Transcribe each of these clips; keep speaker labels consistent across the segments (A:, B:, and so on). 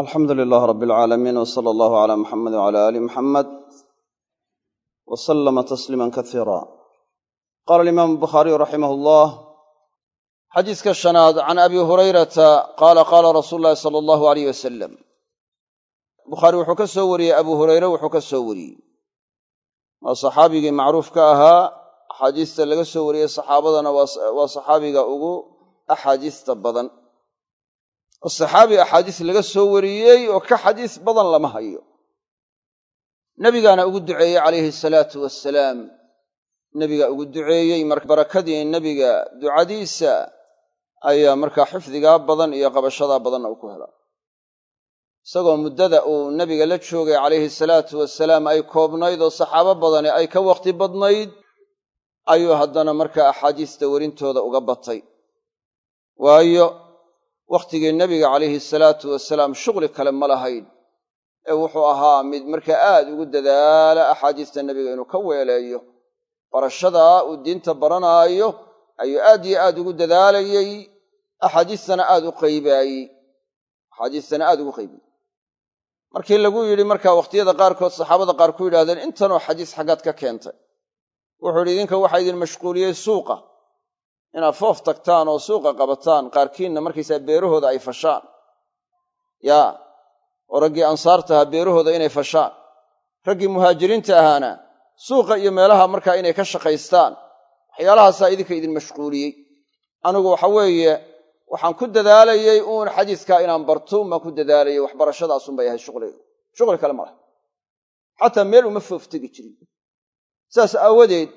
A: alxamdu lilaah rab alcaalamiin w sala allahu cala muxamed wcala aali muxamed w salama tasliima kasiira qaala alimaamu bukhaariyu raximah allah xadiiska shanaad can abi hurayrata qaala qaala rasuulu llahi sala allahu aleyh wasalam bukhaari wuxuu ka soo wariyey abu hureyre wuxuu ka soo wariyey. Waa saxaabigii macruufka ahaa axaadiista laga soo wariyey saxaabadana waa saxaabiga ugu axaadiista badan oo saxaabi axaadiis laga soo wariyey oo ka xadiis badan lama hayo. Nebigaana ugu duceeyey calayhi salaatu wasalaam nebiga ugu duceeyey marka barakadii nebiga ducadiisa ayaa markaa xifdigaa badan iyo qabashadaa badanna uu ku helaa isagoo muddada uu nebiga la joogay calayhi salaatu wasalaam ay koobnayd oo saxaabo badani ay ka wakhti badnayd ayuu haddana markaa axaadiista werintooda uga batay. Waayo wakhtigii nebiga calayhi salaatu wasalaam shughli kale ma lahayn. Ee wuxuu ahaa mid markaa aad ugu dadaala axaadiista nebiga inuu ka weeleeyo. Barashadaa uu diinta baranaayo ayuu aad iyo aad ugu dadaalayey axaadiistana aad u qaybaayey axaadiistana aad ugu qaybiyey markii lagu yidhi markaa wakhtiyada qaarkood saxaabada qaar ku yidhahdeen intanoo xadiis xaggaad ka keentay. Wuxuu yidhi idinka waxaa idin mashquuliyey suuqa inaad foof tagtaan oo suuqa qabataan qaarkiinna markaysaa beerahooda ay fashaan. Yaa oo raggii ansaarta ahaa beerahooda inay fashaan. Raggii muhaajiriinta ahaana suuqa iyo meelaha markaa inay ka shaqaystaan waxyaalahaasaa idinka idin mashquuliyey. Anigu waxa weeye waxaan ku dadaalayey uun xadiiskaa inaan barto umaan ku dadaalayey waxbarashadaasunbay ahayd shuqliga shuqli. Kale ma laha. Xataa meel uma fooftegi jirin. Saas aawadeed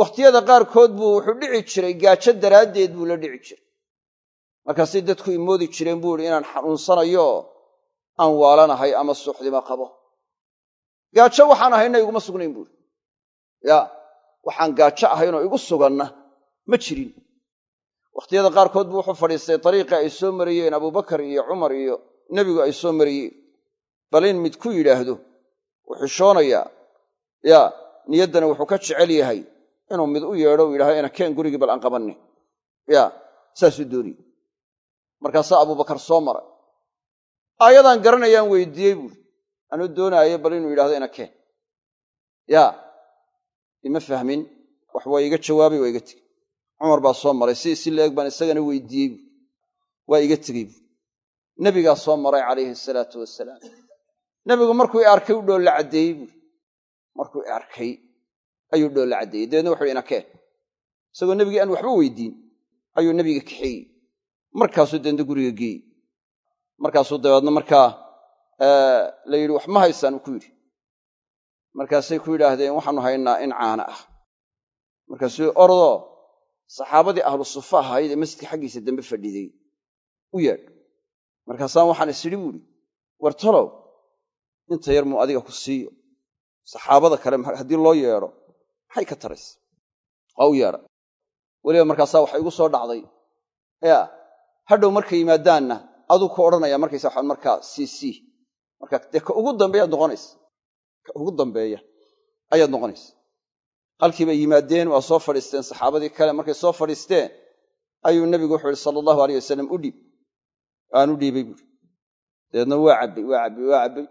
A: wakhtiyada qaarkood buu wuxuu dhici jiray gaajo daraaddeed buu la dhici jiray. Markaasay dadku imoodi jireen buu yihi inaan xanuunsanayo aan waalanahay ama suuxdima qabo. Gaajo waxaan ahayna iguma sugnayn buuri ya waxaan gaajo ahaynoo igu suganna ma jirin. Wakhtiyada qaarkood buu wuxuu fadhiistay dariiqii ay soo mariyeen abubakar iyo cumar iyo nebigu ay soo mariyeen. Bal in mid ku yidhaahdo wuu xishoonayaa ya niyaddana wuxuu ka jecel yahay inuu mid u yeedho u yidhahdo ina keen gurigii bal aan qabanni ya saasuu dooniyey. Markaasaa abubakar soo maray. Aayadaan garanayaan weydiiyey buuri anuu doonaayo bal inuu yidhahdo ina keen. Ya ima fahmin wax waa iga jawaabay waa iga tegey. Cumar baa soo maray. Si si la-eg baan isagana weydiiyey buuri waa iga tegey buuri nebigaa soo maray calayhi salaatu wasalaam. Nebigu markuu i arkay u dhoolla caddeeyey buuri markuu arkay ayuu dhoolla caddeeyey dabeedna wuxu ina keen isagoo nebigii aan waxba weydiin ayuu nebiga kaxeeyey. Markaasuu deedna guriga geeyey. Markaasuu dabeedna markaa la yidhi wax ma haysaan? uu ku yidhi. Markaasay ku yidhaahdeen waxaanu haynaa in caana ah. Markaasuu orodoo saxaabadii ahlu sufa ahayd ee masjidka xaggiisa dambe fadhiday. U yeedh. Markaasaan waxaan is idhi buuhi war talow inta yar muu adiga ku siiyo. Saxaabada kale haddii loo yeedho maxay ka taraysa waa u yeedha weliba markaasaa waxa igu soo dhacday. Ya hadhow markay yimaadaanna aduu ku odhanaya markaysa waxaan markaa sii marka dee ka ugu dambeeyaad noqonaysa ka ugu dambeeya ayaad noqonaysa halkii bay yimaadeen waa soo fadhiisteen saxaabadii kale markay soo fadhiisteen ayuu nebigu wuxuu ihi sala allahu aleyh wasalam u dhiib. Aan u dhiibay buuri dabeedna waa cabbay waa cabbay waa cabbay.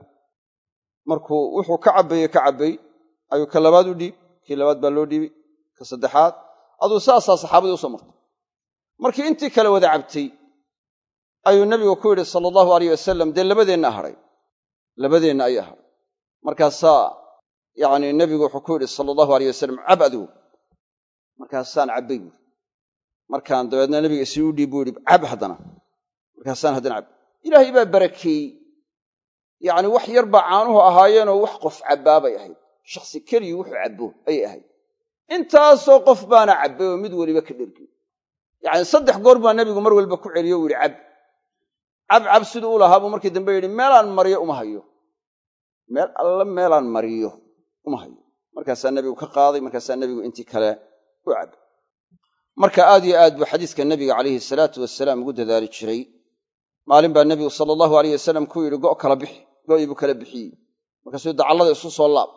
A: Markuu wuxuu ka cabbayey ka cabbay ayuu ka labaad u dhiib kii labaad baa loo dhiibay ka saddexaad aduu saasaa saxaabadii u soo martay. Markii intii kale wada cabtay ayuu nebigu ku yidhi sala allahu aleyh wasalam dee labadeenna hadhay labadeenna ayaa hadhay markaasaa yacni nebigu wuxuu ku yidhi sala allahu aleyh wasalam cab adigu markaasaan cabbay buuri markaan dabeedna nebiga isii u dhiib buu yidhi cab haddana. Markaasaan haddana cab. Ilaahay baa barakeeyey yacni wax yar baa caanuhu ahaayeenoo wax qof cabbaabay ahayd shakhsi keligii wuxuu cabbo ayay ahayd. Intaasoo qof baana cabbay oo mid weliba ka dhergay yacni saddex goor baa nebigu mar walba ku celiyo u yidhi cab cab cab siduu u lahaa buu markii dambe yidhi meelaan mariyo uma hayo. Meel alla meelaan mariyo uma hayo. Markaasaa nebigu ka qaaday markaasaa nebigu intii kale u cab. Marka aad yo aad buu xadiiska nebiga calayhi salaatu wasalaam ugu dadaali jiray. Maalin baa nebigu sala allahu aleyh wasalam ku yidhi go' kala bixi go'ii buu kala bixiyey. Markaasuu dacallada isu soo laab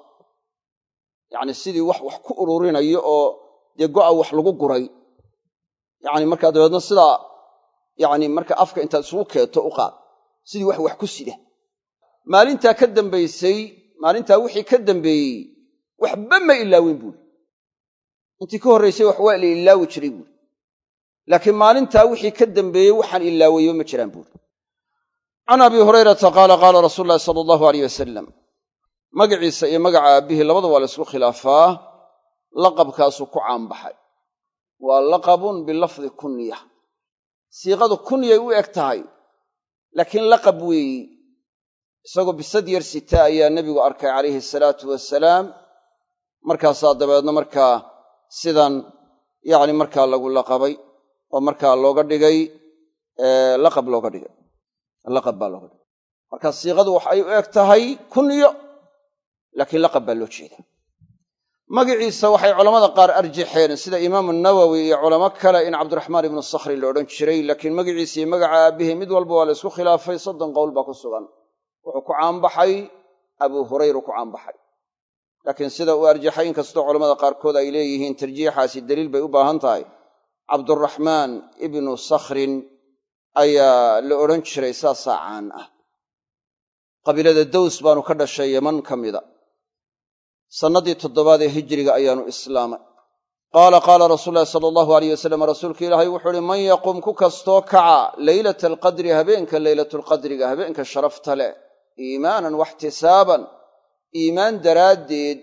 A: yacni sidii wax wax ku ururinayo oo dee go'a wax lagu guray. Yacni markaa dabeedna sidaa yacni marka afka intaad isugu keeto u qaad. Sidii wax wax ku sida. Maalintaa ka dambaysay maalintaa wixii ka dambeeyey waxba ma ilaaweyn buuri intii ka horraysay wax waa la ilaawi jiray buuri laakiin maalintaa wixii ka dambeeyey waxaan ilaawayo ma jiraan buuri can abi hurayrata qaala qaala rasuulu ulahi sala allahu aleyh wasalam magaciisa iyo magaca aabbihii labada waa la ysku khilaafaa laqabkaasuu ku caanbaxay. Waa laqabun bilafdi kunya. Siiqadu kunyay u eg tahay laakiin laqab weeyi. Isagoo bisad yar sita ayaa nebigu arkay calayhi salaatu wasalaam markaasaa dabeedna markaa sidan yacni markaa lagu laqabay oo markaa looga dhigay laqab looga dhigay. Laqab baa looga dhigay. Marka siiqadu waxay u eg tahay kunyo laakiin laqab baa loo jeedaa. Magaciisa waxay culammada qaar arjaxeen sida imaamu nawowi iyo culamo kale in cabdiraxmaan ibnu sakhri la odhan jiray laakiin magaciisa iyo magaca aabbihi mid walba waa la ysku khilaafay soddon qowl baa ku sugan. Wuxuu ku caanbaxay abuu hurayru ku caanbaxay. Laakiin sida uu arjaxay inkastoo culamada qaarkood ay leeyihiin tarjiixaasi daliil bay u baahan tahay. Cabduraxmaan ibnu sakhrin ayaa la odhan jiray saasaa caan ah. Qabiilada daws baanu ka dhashay yaman ka mida sannadii toddobaad ee hijiriga ayaanu islaamay. Qaala qaala rasuulu ulahi sala allahu aleyh wasalam rasuulka ilaahay wuxuu uhi man yaqum ku kastoo kaca leylata alqadri habeenka leylatulqadriga habeenka sharafta leh iimaanan waxtisaaban iimaan daraaddeed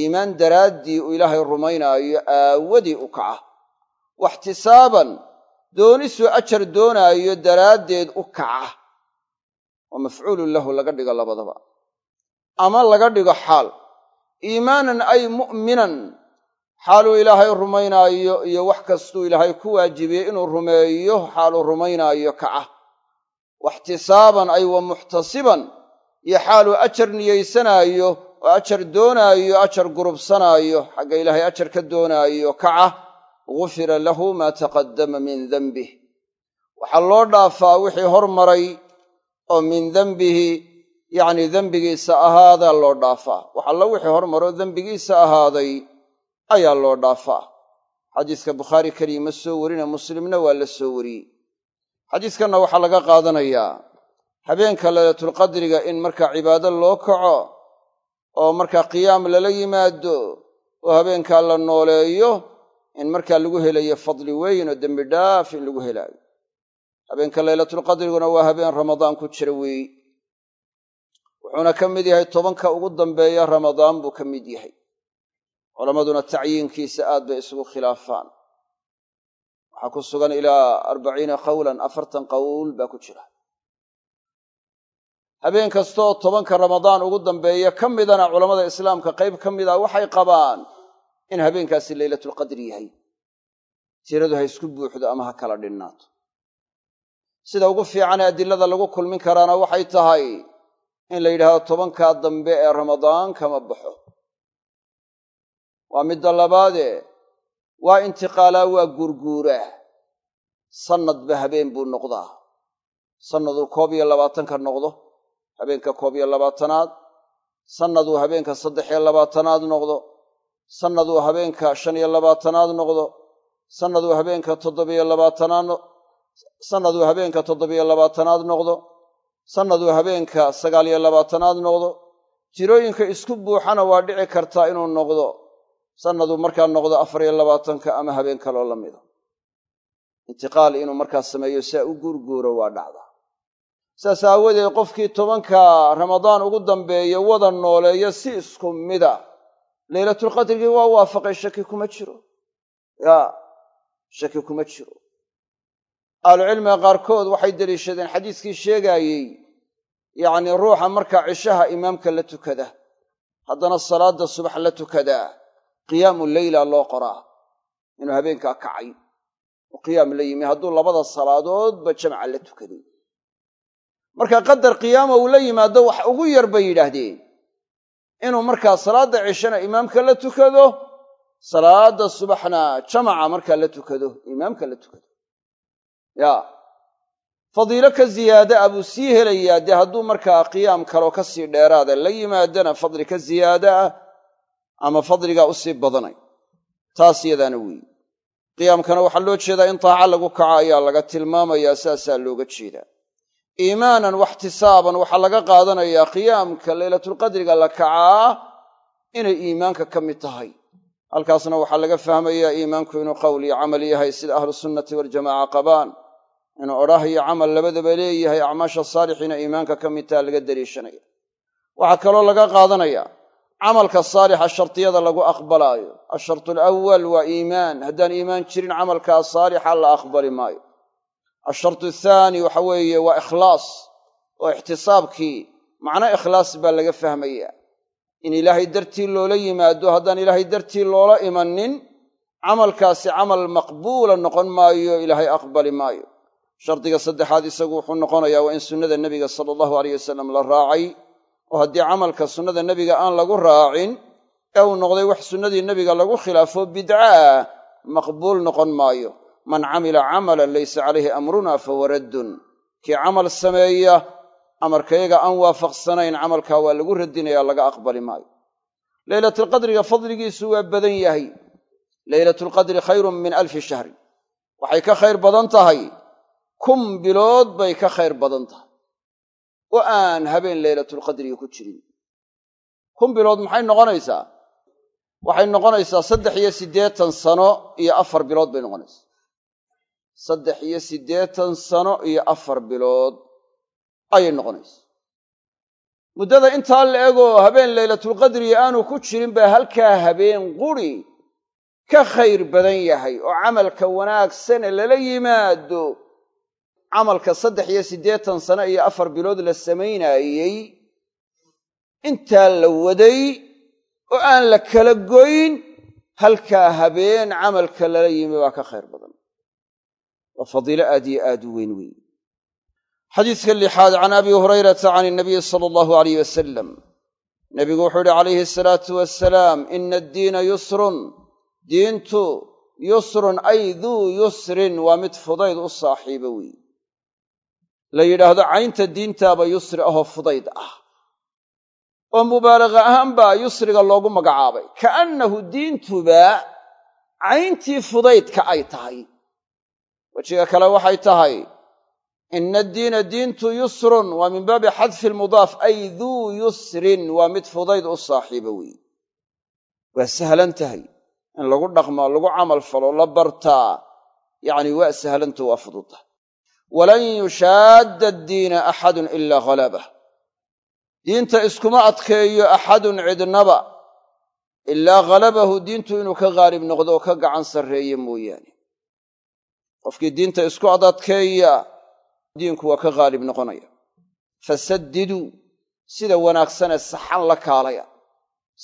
A: iimaan daraaddii uu ilaahay rumaynaayo aawadii u kaca. Waxtisaaban doonisuu ajar doonaayo daraaddeed u kaca. Oo mafcuulun lahu laga dhigo labadaba. Ama laga dhigo xaal iimaanan ay mu'minan. Xaaluu ilaahay rumaynaayo iyo wax kastuu ilaahay ku waajibiyey inuu rumeeyo xaaluu rumaynaayo kaca. Waxtisaaban ay wa muxtasiban iyo xaaluu ajar niyaysanaayo oo ajar doonaayo ajar gurubsanaayo. Xagga ilaahay ajar ka doonaayo kaca. Gufira lahu maa taqaddama min dembih waxaa loo dhaafaa wixii hormaray oo min dembihi yacni dembigiisa ahaadaa loo dhaafaa. Wax alla wixii hormaroo dembigiisa ahaaday ayaa loo dhaafaa. Xadiiska bukhaari keliya ma soo warine muslimna waa la soo wariyey. Xadiiskanna waxaa laga qaadanayaa habeenka laylatulqadriga in markaa cibaado loo kaco oo markaa qiyaam lala yimaado oo habeenkaa la nooleeyo in markaa lagu helayo fadli weyn oo dembi dhaaf in lagu helaayo. Habeenka laylatulqadriguna waa habeen ramadaan ku jira weeyi wuxuuna ka mid yahay tobanka ugu dambeeya ramadaan buu ka mid yahay. Culammaduna tacyiinkiisa aad bay isugu khilaafaan. Waxaa ku sugan ilaa arbaciina qawlan afartan qowl baa ku jira. Habeen kastaoo tobanka ramadaan ugu dambeeya ka midana culammada islaamka qayb ka mid a waxay qabaan in habeenkaasi leylatulqadri yahay. Tiradu ha isku buuxdo ama ha kala dhinnaato sida ugu fiicanee adilada lagu kulmin karaana waxay tahay in la yidhaahdo tobankaa dambe ee ramadaan kama baxo. Waa midda labaadee waa intiqaalaa waa guurguuraa sannadba habeen buu noqdaa. Sannaduu koob iyo labaatanka noqdo habeenka koob iyo labaatanaad. Sannaduu habeenka saddex iyo labaatanaad noqdo. Sannaduu habeenka shan iyo labaatanaad noqdo. Sannaduu habeenka toddobiyo labaatanaad sannaduu habeenka toddobiyo labaatanaad noqdo sannaduu habeenka sagaal iyo labaatanaad noqdo tirooyinka isku buuxana waa dhici kartaa inuu noqdo. Sannaduu markaa noqdo afar iyo labaatanka ama habeen kaloo la mida. Intiqaal inuu markaa sameeyo saa u guurguuro waa dhacda. Saas aawadeed qofkii tobanka ramadaan ugu dambeeya wada nooleeya si isku mida. Leylatulqadrigii waa waafaqay shaki kuma jiro. Yaa shaki kuma jiro ahlucilmiga qaarkood waxay deliishadeen. Xadiiskii sheegaayey yacnii ruuxa markaa cishaha imaamka la tukada haddana salaadda subax la tukadaa qiyaamu leyla loo qoraa inuu habeenkaa kacay. Oo qiyaam la yimi hadduu labada salaadoodba jamca la tukaday marka qadar qiyaama uu la yimaado wax ugu yar bay yidhaahdeen. Inuu markaa salaadda cishana imaamka la tukado salaadda subaxna jamaca markaa la tukado imaamka la tukado yaa fadiilo ka ziyaada a buu sii helayaa dee hadduu markaa qiyaam kaloo ka sii dheeraada la yimaadana fadli ka ziyaada ah ama fadligaa u sii badanay? Taas yadaana weeye qiyaamkana waxaa loo jeedaa in taaca lagu kaco ayaa laga tilmaamayaa saasaa looga jeedaa. Iimaanan waxtisaaban waxaa laga qaadanayaa qiyaamka leylatulqadriga la kacaa inay iimaanka ka mid tahay. Halkaasna waxaa laga fahmayaa iimaanku inuu qowl camal yahay sida ahlu sunnati waljamaaca qabaan inuu odhah iyo camal labadaba leeyahay acmaasha saalixiina iimaanka ka mid taha laga daliishanaya waxaa kaloo laga qaadanaya camalka saalixa shartiyada lagu aqbalaayo. Ashartu alawal waa iimaan. Haddaan iimaan jirin camalkaa saalixa la aqbali maayo. Ashartu athaani waxa weeye waa ikhlaas oo ixtisaabkii. Macno ikhlaas baa laga fahmaya in ilaahay dartii loola yimaado haddaan ilaahay dartii loola imanin camalkaasi camal maqbuula noqon maayo ilaahay aqbali maayo shardiga saddexaad isagu wuxuu noqonayaa waa in sunnada nebiga sala allahu aleyh wasalam la raacay oo haddii camalka sunnada nebiga aan lagu raacin ee uu noqday wax sunnadii nebiga lagu khilaafo bidcaah maqbuul noqon maayo. Man camila camalan laysa calayhi amruna fahuwa raddun. Kii camal sameeya amarkayaga aan waafaqsanayn camalkaa waa lagu radinaya laga aqbali maayo. Leylatulqadriga fadligiisu waa badan yahay. Leylatulqadri khayrun min alfi shahrin waxay ka khayr badan tahay kun bilood bay ka khayr badan tahay. Oo aan habeen leylatulqadriga ku jirin. Kun bilood maxay noqonaysaa? Waxay noqonaysaa saddex iyo siddeetan sano iyo afar bilood bay noqonaysaa. Saddex iyo siddeetan sano iyo afar bilood ayay noqonaysaa. Muddada intaa la egoo habeen leylatulqadriga aanu ku jirin baa halkaa habeen quri ka khayr badan yahay oo camalka wanaagsane lala yimaado camalka saddex iyo siddeetan sano iyo afar bilood la samaynaayey intaa la waday oo aan la kala goyn halkaa habeen camalka lala yimi baa ka khayr badan. Waa fadiilo aad iyo aad u weyn weyn. Xadiiska lixaad can abi hurayrata can inabiyi sala allahu alayh wasalam nebigu wuxuu yihi calayhi asalaatu wasalaam ina addiina yusrun. Diintu yusrun ay duu yusrin waa mid fudayd u saaxiiba weeye la yidhaahdo caynta diintaaba yusri ahoo fudayd ah. Oo mubaalaga ahaan baa yusriga loogu magacaabay. Kaannahu diintuba cayntii fudaydka ay tahay. Wejiga kale waxay tahay ina addiina diintu yusrun. Waa min baabi xadfi lmudaaf ay duu yusrin. Waa mid fudayd u saaxiiba weeye waa sahlan tahay in lagu dhaqmo lagu camal falo la bartaa. Yacni waa sahlantu waa fududta walan yushaadda addiina axadun ilaa halabah diinta iskuma adkeeyo axadun cidnaba ilaa halabahu diintu inuu ka haalib noqdo oo ka gacan sarreeye mooyaane. Qofkii diinta isku adadkeeya diinku waa ka haalib noqonaya. Fasaddiduu sida wanaagsanee saxan la kaalaya.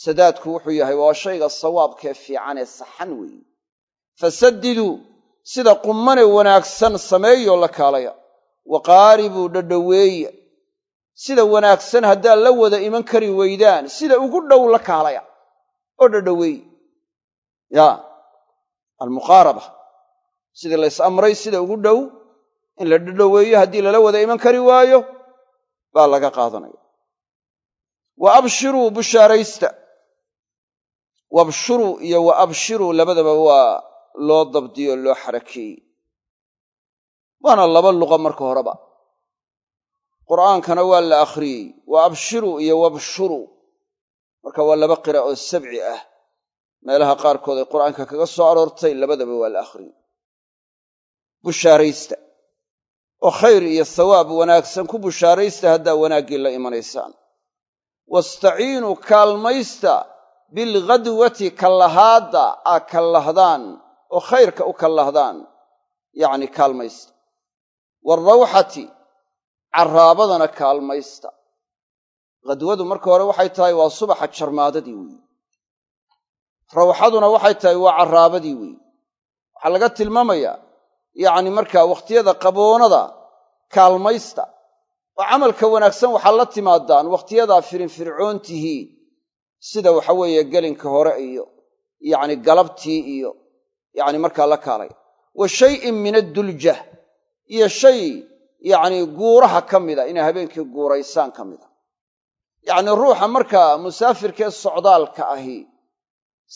A: Sadaadku wuxuu yahay waa shayga sawaabkee fiicanee saxan weeye. Fasaddiduu sida qummane wanaagsan sameeyoo la kaalaya. Wa qaaribuu dhadhoweeya sida wanaagsan haddaad la wada iman kari weydaan sida ugu dhow la kaalaya. Oo dhadhoweeya yaa almuqaaraba. Sidii lays amray sida ugu dhow in la dhadhoweeyo haddii lala wada iman kari waayo baa laga qaadanaya. Wa abshiruu bushaaraysta. Wabshuruu iyo wa abshiruu labadaba waa loo dabdiyo loo xarakeeyey waana laba luqa marka horeba. Qur'aankana waa la akhriyey wa abshiruu iyo wabshuruu marka waa laba qira oo sabci ah. Meelaha qaarkood ay qur'aanka kaga soo aroortay labadaba waa la akhriyey. Bushaaraysta. Oo khayr iyo thawaab wanaagsan ku bushaaraysta haddaa wanaaggii la imanaysaan. Wastaciinuu kaalmaysta bilghadwati kallahaadda aa kallahdaan oo khayrka u kallahdaan yacni kaalmaysta. Waarawxati carraabadana kaalmaysta. Ghadwadu marka hore waxay tahay waa subaxa jarmaadadii weeye rawxaduna waxay tahay waa carraabadii weeye waxaa laga tilmaamayaa yacni markaa wakhtiyada qaboonada kaalmaysta. Oo camalka wanaagsan waxaa la timaadaan wakhtiyadaa firinfircoon tihiin sida waxa weeye gelinka hore iyo yacni galabtii iyo yacni markaa la kaalay. Wa shayin min addulja iyo shay yacni guuraha ka mida inay habeenkii guuraysaan ka mida. Yacni ruuxa markaa musaafirkee socdaalka ahi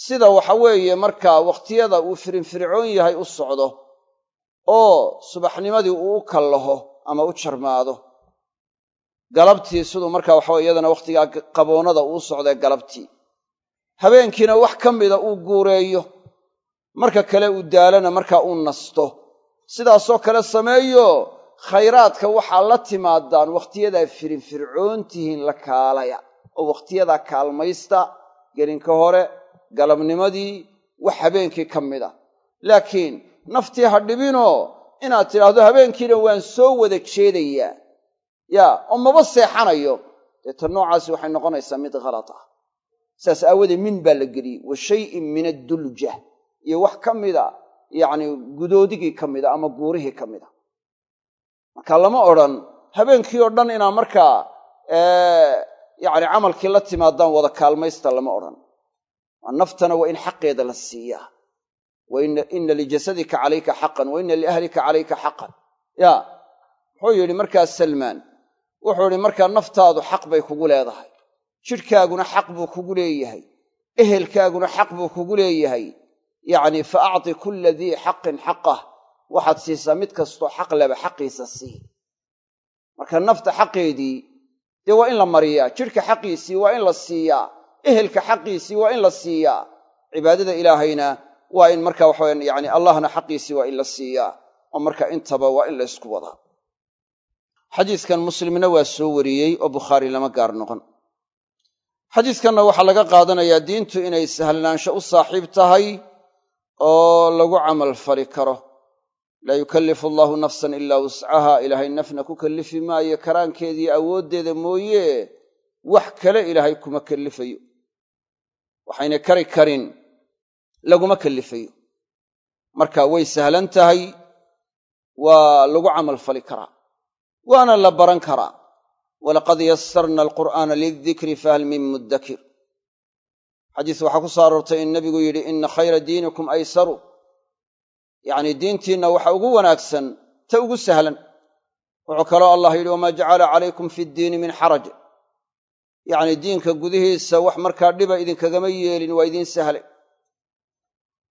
A: sida waxa weeye markaa wakhtiyada uu firinfircoon yahay u socdo oo subaxnimadii uu u kallaho ama u jarmaado galabtii siduu markaa waxawe iyadana wakhtigaa qaboonada uu socday galabtii. Habeenkiina wax ka mida uu guureeyo marka kale uu daalana markaa uu nasto. Sidaasoo kale sameeyo khayraadka waxaa la timaadaan wakhtiyadaa firinfircoon tihiin la kaalaya oo wakhtiyadaa kaalmaysta gelinka hore galabnimadii wax habeenkii ka mid a. Laakiin naftii ha dhibinoo inaad tidhaahdo habeenkiina waan soo wada jeedayaa. Yaa oo maba seexanayo. Dee ta noocaasi waxay noqonaysaa mid khalad ah. Saas aawoodee min baa la geliyey wa shayin min addulja iyo wax ka mida yacni gudoodigii ka mida ama guurihii ka mida. Marka lama odhan habeenkii oo dhan inaa markaa yacni camalkii la timaadaan wada kaalmaysta lama odhan. Naftana waa in xaqeeda la siiyaa wa ina lijasadika calayka xaqan wa ina liahlika calayka xaqan. Ya wuxuu yidhi markaa salmaan wuxuu idhi markaa naftaadu xaq bay kugu leedahay. Jidhkaaguna xaq buu kugu leeyahay. Ehelkaaguna xaq buu kugu leeyahay yacni fa acti kulla dii xaqin xaqah. Waxaad siisaa mid kastoo xaq leba xaqiisa sii. Marka nafta xaqeedii dee waa in la mariyaa jidhka xaqiisii waa in la siiyaa ehelka xaqiisii waa in la siiyaa. Cibaadada ilaahayna waa in marka waxaweyan yani allahna xaqiisii waa in la siiyaa oo marka intaba waa in la ysku wadaa xadiiskan muslimna waa soo wariyey oo bukhaari lama gaar noqon. Xadiiskanna waxaa laga qaadanayaa diintu inay sahlanaansho u saaxiib tahay oo lagu camal fali karo. Laa yukallifu allaahu nafsan ilaa wuscaha ilaahay nafna ku kallifi maayo karaankeediiyo awooddeeda mooye. Wax kale ilaahay kuma kallifayo. Waxayna kari karin laguma kallifayo. Marka way sahlan tahay waa lagu camal fali karaa waana la baran karaa. Walaqad yasarna alqur'aana lildikri fahal min muddakir xadiis waxaa ku soo aroortay in nebigu yidhi ina khayra diinikum aysaru. Yacnii diintiinna waxa ugu wanaagsan ta ugu sahlan. Wuxuu kaloo allah yidhi wamaa jacala calaykum fi ddiini min xaraj. Yacnii diinka gudihiisa wax markaa dhiba idinkagama yeelin waa idiin sahlay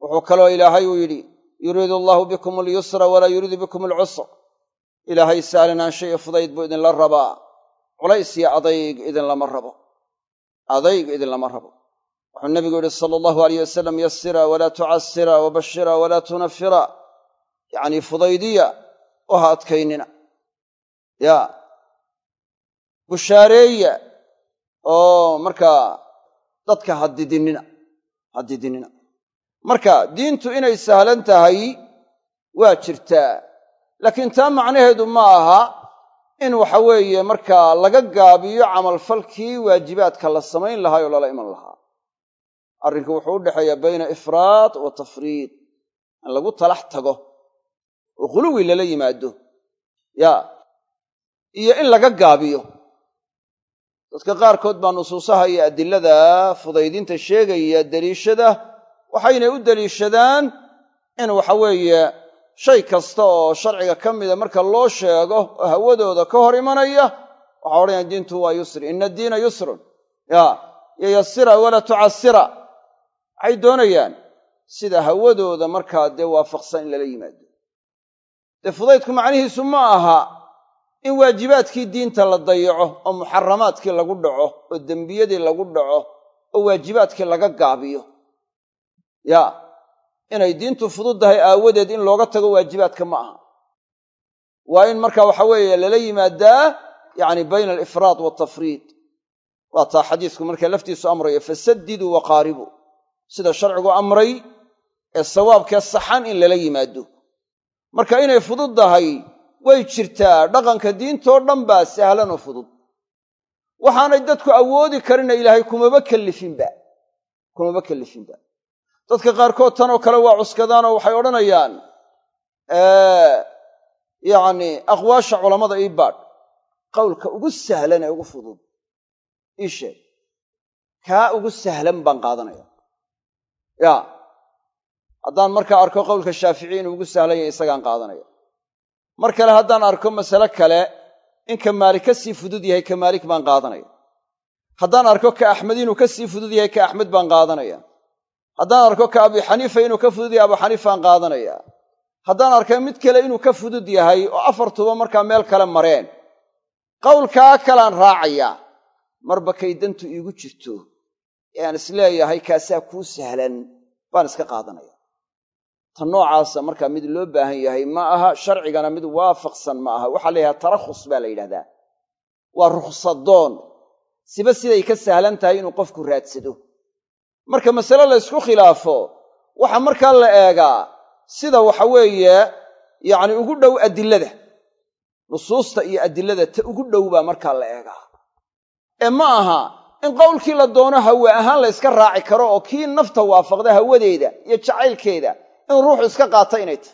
A: wuxuu kaloo ilaahay uu yidhi yuriidu allaahu bikum alyusra walaa yuriidu bikum alcusr ilaahay sahlanaansha iyo fudayd buu idinla rabaa. Culays iyo adayg idinlama rabo. Adayg idinlama rabo wuxuu nabigu yidhi sala allahu alayh wasalam yasira walaa tucasira wabashira walaa tunafira yacnii fudaydiya oo ha adkaynina ya. Bushaareeya oo markaa dadka ha didinina ha didinina marka diintu inay sahlan tahay waa jirtaa laakiin taa macnaheedu ma aha in waxa weeye markaa laga gaabiyo camalfalkii waajibaadka la samayn lahaa oo lala iman lahaa arrinku wuxuu u dhexeeyaa bayna ifraad wa tafriid. In lagu talax tago oo khuluwi lala yimaado ya iyo in laga gaabiyo. Dadka qaarkood baa nusuusaha iyo adilada fudaydinta sheegaya deliishada waxaynay u deliishadaan in waxa weeye shay kasta oo sharciga ka mida marka loo sheego oo hawadooda ka hor imanaya waxaa odhanayaan diintu waa yusri ina addiina yusrun ya yayasira walaa tucasira waxay doonayaan sida hawadooda markaa dee waafaqsan in lala yimaado. Dee fudaydku macnihiisu ma aha in waajibaadkii diinta la dayaco oo muxaramaadkii lagu dhaco oo dembiyadii lagu dhaco oo waajibaadkii laga gaabiyo. Ya inay diintu fududdahay aawadeed in looga tago waajibaadka ma aha. Waa in marka waxa weeye lala yimaadaa yacni bayna alifraad waaltafriid waa taa xadiisku markaa laftiisu amrayo fasaddiduu waqaaribuu sida sharcigu amray ee sawaabkee saxan in lala yimaado. Marka inay fududdahay way jirtaa dhaqanka diintoo dhan baa sahlan oo fudud. Waxaanay dadku awoodi karina ilaahay kumaba kellifinba kumaba kellifinba dadka qaarkood tanoo kale waa cuskadaanoo waxay odhanayaan yacnii aqwaasha culammada ii baadh qowlka ugu sahlan ee ugu fudud ii sheeg kaa ugu sahlan baan qaadanaya ya haddaan markaa arko qowlka shaafici inuu ugu sahlan yahay isagaan qaadanaya mar kale haddaan arko masale kale in ka maalik ka sii fudud yahay ka maalik baan qaadanaya haddaan arko ka axmed inuu ka sii fudud yahay ka axmed baan qaadanaya haddaan arko ka abi xaniifa inuu ka fudud yahay abu xaniifaan qaadanaya haddaan arka mid kale inuu ka fudud yahay oo afartuba markaa meel kale mareen. Qowlkaa kalaan raacayaa. Marba kay dantu iigu jirto aan is leeyahay kaasaa kuu sahlan baan iska qaadanaya ta noocaasa markaa mid loo baahan yahay ma aha sharcigana mid waafaqsan ma aha. Waxaa la tarakhus baa la yidhahdaa. Waa rukhsadoon siba siday ka sahlan tahay inuu qofku raadsado. Marka masale la ysku khilaafo waxa markaa la eegaa sida waxa weeye yacni ugu dhow adilada. Nusuusta iyo adilada ta ugu dhow baa markaa la eegaa. Ee ma aha in qowlkii la doono hawe ahaan la yska raaci karo oo kii nafta waafaqda hawadeeda iyo jacaylkeeda in ruuxu iska qaata inay tahy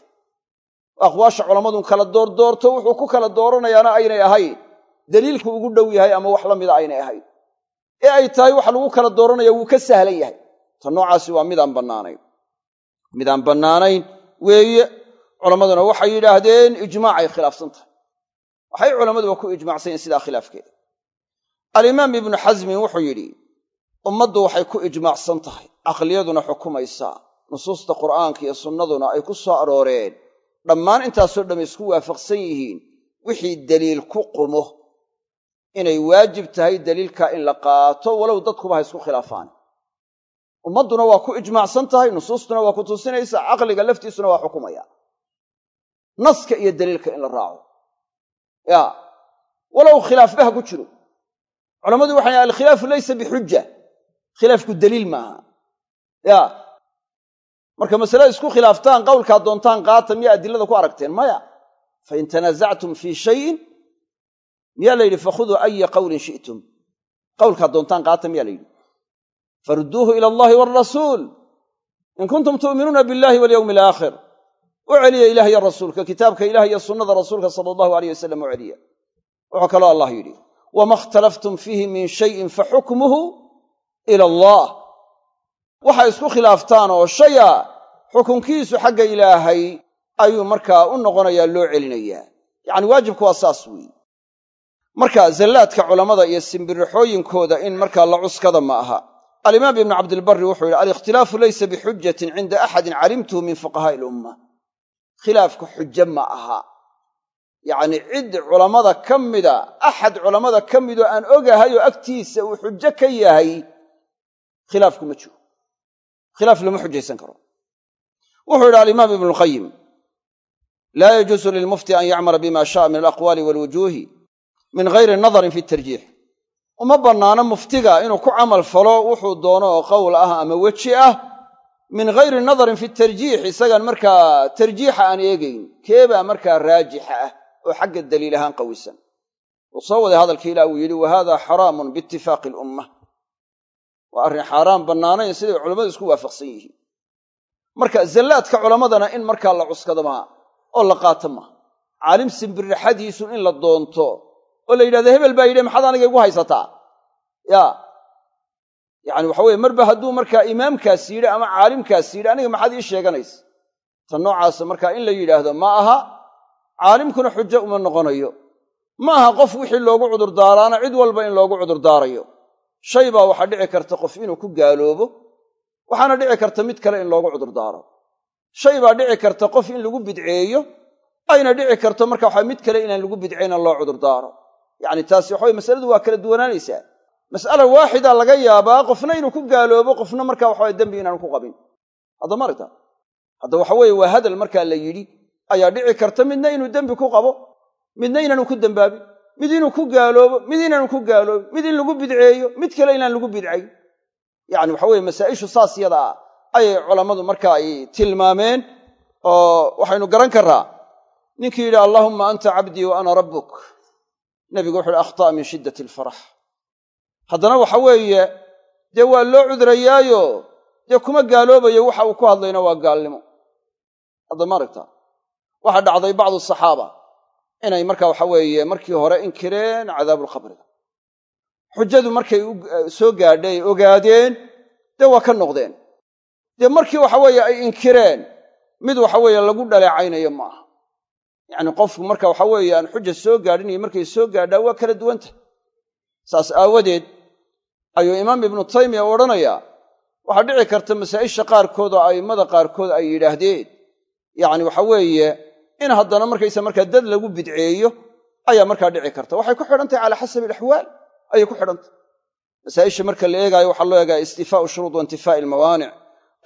A: aqwaasha culammadu kala doordoorto wuxuu ku kala dooranayaana aynay ahayn. Daliilku ugu dhow yahay ama wax la mida aynay ahayn. Ee ay tahay waxa lagu kala dooranaya wuu ka sahlan yahay. Ta noocaasi waa midaan bannaanayn. Midaan bannaanayn weeye culammaduna waxay yidhaahdeen ijmaacay khilaafsan tahay. Waxay culammaduba ku ijmaacsan sidaa khilaafkeeda alimaam ibnu xasmin wuxuu yidhi ummaddu waxay ku ijmaacsan tahay caqliyaduna xukumaysaa nusuusta qur'aanka iyo sunnaduna ay ku soo arooreen. Dhammaan intaasoo dhamm isku waafaqsan yihiin wixii daliil ku qumo. Inay waajib tahay daliilkaa in la qaato walow dadkuba ha isku khilaafaan ummadduna waa ku ijmaacsan tahay nusuustuna waa ku tusinaysa caqliga laftiisuna waa xukumaya. Naska iyo daliilka in la raaco. Ya walow khilaafba ha ku jiro culammadu waxay alkhilaafu laysa bixujja. Khilaafku daliil maaha. Ya. Marka masalada isku khilaaftaan qowlkaa doontaan qaata miyaa adilada ku aragteen maya. Fain tanaasactum fii shayin miyaa la yidhi fakhuduu aya qawlin shi'tum. Qowlkaa doontaan qaata miyaa la yidhi. Farudduuhu ila allahi waalrasuul in kuntum tu'minuuna billahi walyowmi alaakhir u celiya ilah iyo rasuulka kitaabka ilah iyo sunnada rasuulka sala allahu aleyh wasalam u celiya. Wuxuu kaloo allah yidhi wama ikhtalaftum fiihi min shayin faxukmuhu ila allah waxay isku khilaaftaan oo shaya xukunkiisu xagga ilaahay ayuu markaa u noqonayaa loo celinayaa. Yacni waajibku waa saas weeye marka zallaadka culammada iyo simbirixooyinkooda in markaa la cuskada ma aha. Alimaam ibnu cabdilbari wuxuu yidhi alikhtilaafu laysa bixujatin cinda axadin calimtuhu min fuqahaa'i ilumma khilaafku xujo ma aha yacni cid culammada ka mida axad culammada ka midoo aan ogahay oo agtiisa uu xujo ka yahay khilaafku ma jiro. Khilaaf lama xujaysan karo. Wuxuu yidhi alimaam ibnu lqayim laa yajuusu lilmufti an yacmala bima sha'a min alaqwaali walwujuuhi min gayri nadarin fi tarjiix uma bannaano muftiga inuu ku camal falo wuxuu doono oo qowl ah ama weji ah min gayri nadarin fi tarjiix isagaan markaa tarjiixa aan eegayn keebaa markaa raajixa ah oo xagga daliil ahaan qawisan. Uu soo waday hadalkii ilah uu yidhi wa hada xaraamun biitifaaqi alumma waa arrin xaaraan bannaanayn siday culammadu isku waafaqsan yihiin. Marka zallaadka culammadana in markaa la cuskado maa oo la qaato maa caalim simbirraxadiisu in la doonto oo la yidhahdo hebel baa yidhi maxaad aniga igu haysataa? Ya yacani waxa weye marba hadduu markaa imaamkaas yidhi ama caalimkaas yidhi aniga maxaad ii sheeganaysa? Ta noocaasa markaa in la yidhaahdo ma aha caalimkuna xujo uma noqonayo. Ma aha qof wixii loogu cudurdaaraana cid walba in loogu cudurdaarayo shay baa waxaa dhici karta qof inuu ku gaaloobo waxaana dhici karta mid kale in loogu cudurdaaro shay baa dhici karta qof in lagu bidceeyo ayna dhici karto marka waxa mid kale inaan lagu bidcayna loo cudurdaaro yacni taasi waxaweye masaladu waa kala duwanaanaysaa. Mas'ala waaxida laga yaabaa qofna inuu ku gaaloobo qofna marka waxaweye dembi inaanu ku qabin. Hadda maragta hadda waxa weeye waa hadal markaa la yidhi ayaa dhici karta midna inuu dembi ku qabo midna inaanu ku dembaabin mid inuu ku gaaloobo mid inaanu ku gaaloobin mid in lagu bidceeyo mid kale inaan lagu bidcayn yacni waxa weye masaa'ishu saas yada ah ayay culammadu marka ay tilmaameen oo waxaynu garan karraa. Ninkii yidhi allaahumma anta cabdii wa ana rabbuk. Nebigu wuxu uhi akhta'a min shiddati alfarax haddana waxa weeye dee waa loo cudrayaayo dee kuma gaaloobayo waxa uu ku hadlayna waa gaalnimo. Hadda ma aragta waxaa dhacday bacdu saxaaba. Inay marka waxa weeye markii hore inkireen cadaabulqabriga xujadu markay soo gaadhay ogaadeen dee waa ka noqdeen. Dee markii waxa weeye ay inkireen mid waxa weeye lagu dhaleecaynayo ma aha. Yacni qofku marka waxa weeye aan xuja soo gaadhin iyo markay soo gaadhaan waa kala duwanta saas aawadeed ayuu imaam ibnu taymiya odhanayaa waxaa dhici karta masaa'isha qaarkood oo a'immada qaarkood ay yidhaahdeen. Yacni waxa weeye in haddana markaysa markaa dad lagu bidceeyo ayaa markaa dhici karta. Waxay ku xidhantahy calaa xasabi alaxwaal ayay ku xidhantay. Masaa'isha marka la eegaayo waxaa loo eegaya istifaau shuruud wa almawaanic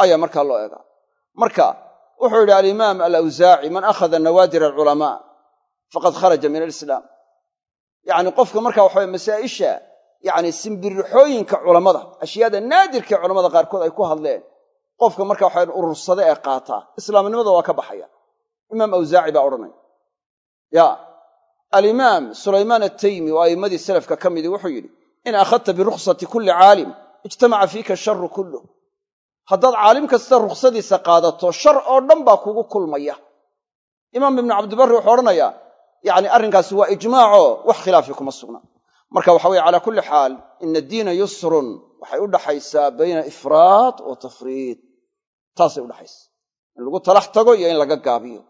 A: ayaa markaa loo eegaa. Marka wuxuu yidhi alimaam alawsaaci man akhada nawaadir alculamaa faqad kharaja min alislaam. Yacni qofka marka waxaway masaa'isha yacni simbirixooyinka culammada ashyaada naadirkae culamada qaarkood ay ku hadleen qofka marka waxawa urursada ee qaataa islaamnimada waa ka baxaya imaam awsaaci baa odhanaya ya alimaam sulaymaan ataymi oo a'immadii salafka ka midii wuxuu yidhi in akhadta birukhsati kulli caalim ijtamaca fiika sharu kulluh haddaad caalim kasta rukhsadiisa qaadato shar oo dhan baa kugu kulmaya. Imaam ibnu cabdibarri wuxuu odhanayaa yacni arrinkaasi waa ijmaaco wax khilaafi kuma sugna. Marka waxa weye calaa kulli xaal ina addiina yusrun waxay u dhaxaysaa bayna ifraad wa tafriid. Taasay udhaxaysa in lagu talax tago iyo in laga gaabiyo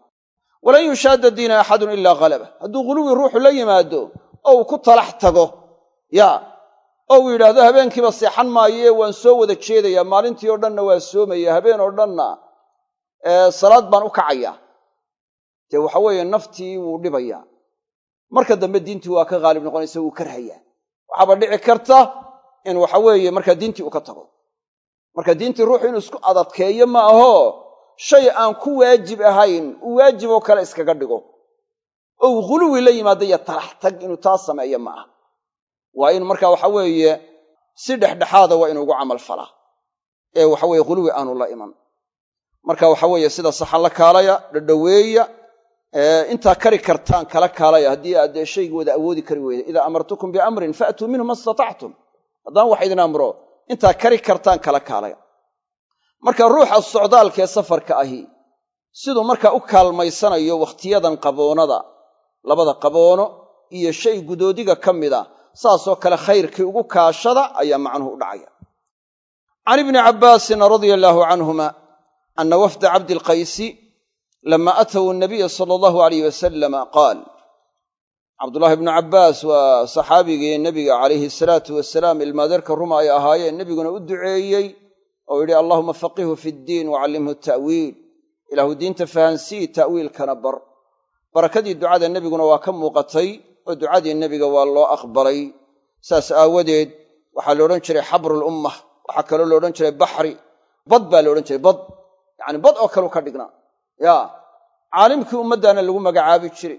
A: walan yushaadda diina axadun ilaa halaba hadduu ghuluwi ruuxu la yimaado oo uu ku talax tago ya oo uu yidhaahdo habeenkiiba seexan maayoe waan soo wada jeedayaa maalintii oo dhanna waa soomaya habeen oo dhanna salaad baan u kacayaa dee waxa weeye naftii wuu dhibayaa marka dambe diintii waa ka haalib noqonaysa wuu karhayaa waxaaba dhici karta in waxa weeye markaa diintii uu ka tago. Marka diintii ruuxu inuu isku adadkeeyo ma aho shay aan ku waajib ahayn uu waajib oo kale iskaga dhigo. Oo uu ghuluwi la yimaado iyo talax tag inuu taa sameeyo ma aha. Waa in marka waxa weeye si dhexdhexaada waa inuugu camal falaa ee waxa weye ghuluwi aanu la iman. Marka waxa weeye sida saxan la kaalaya dhadhoweeya intaa kari kartaan kala kaalaya haddii aad dee wada awoodi kari weyda idaa amartukum biamrin faatuu minhu ma istatactum haddaan wax idin amro intaa kari kartaan kala kaalaya marka ruuxa socdaalka ee safarka ahi siduu markaa u kaalmaysanayo wakhtiyadan qaboonada labada qaboono iyo shay gudoodiga ka mida saasoo kale khayrkii ugu kaashada ayaa macnuhu u dhacaya. Can ibni cabbaasin radia allaahu canhuma ana wafda cabdilqaysi lama atawu nabiya sala allahu alayh wasalama qaal cabdullaahi ibnu cabbaas waa saxaabigii nebiga calayhi salaatu wasalaam ilmaadeerka ruma ay ahaayeen nebiguna u duceeyey oo yidhi allahuma faqihu fi ddiin wacallimhu ta'wiil ilaahu diinta fahansii ta'wiilkana bar. Barakadii ducada nebiguna waa ka muuqatay oo ducadii nebiga waa loo aqbalay. Saas aawadeed waxaa la odhan jiray xabrulummah waxaa kaloo la odhan jiray baxri. Bad baa la odhan jiray bad. Yacani bad oo kaleu ka dhignaa ya caalimkii ummaddaana lagu magacaabi jiray.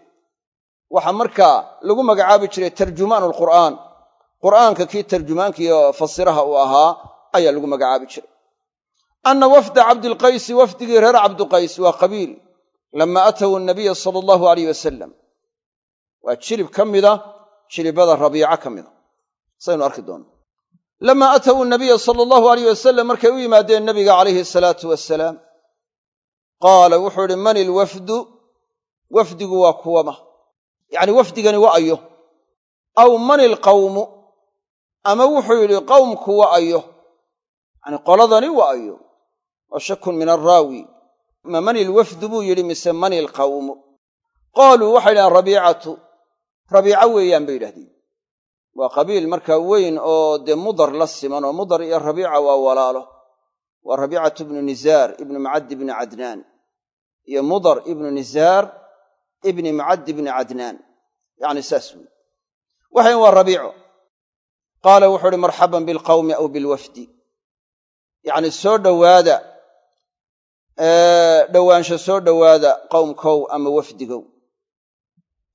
A: Waxaa markaa lagu magacaabi jiray tarjumaan alqur'aan qur'aanka kii tarjumaankiiyo fasiraha uu ahaa ayaa lagu magacaabi jiray anna wafda cabdilqaysi wafdigii reer cabdiqays waa qabiil lama atawu nabiya sala allahu alayh wasalam waa jilib ka mida jilibada rabiica ka mida saynu arki doonno lama atawu nabiya sala allahu alayh wasalam markay u yimaadeen nabiga calayhi asalaatu wasalaam qaala wuxuu idhi man ilwafdu wafdigu waa kuwama yacni wafdigani wa ayo aw man ilqawmu ama wuxuu yidhi qawmku wa ayo yacni qoladani wa ayo waa shakun min alraawi ma man ilwafdu buu yidhi mise man ilqawmu qaaluu waxay yidhahdeen rabiicatu. Rabiico weeyaan bay yidhahdeen. Waa qabiil markaa weyn oo dee mudar la siman oo mudar iyo rabiica waa walaalo. Waa rabiicatu ibnu nizaar ibnu macaddi ibni cadnaan iyo mudar ibnu nizaar ibni macaddi ibni cadnaan. Yacni saas wey waxayn waa rabiico. Qaala wuxuu uhi marxaban bilqawmi aw bilwafdi yacni soo dhowaada dhowaansho soo dhowaada qowmkow ama wafdigow.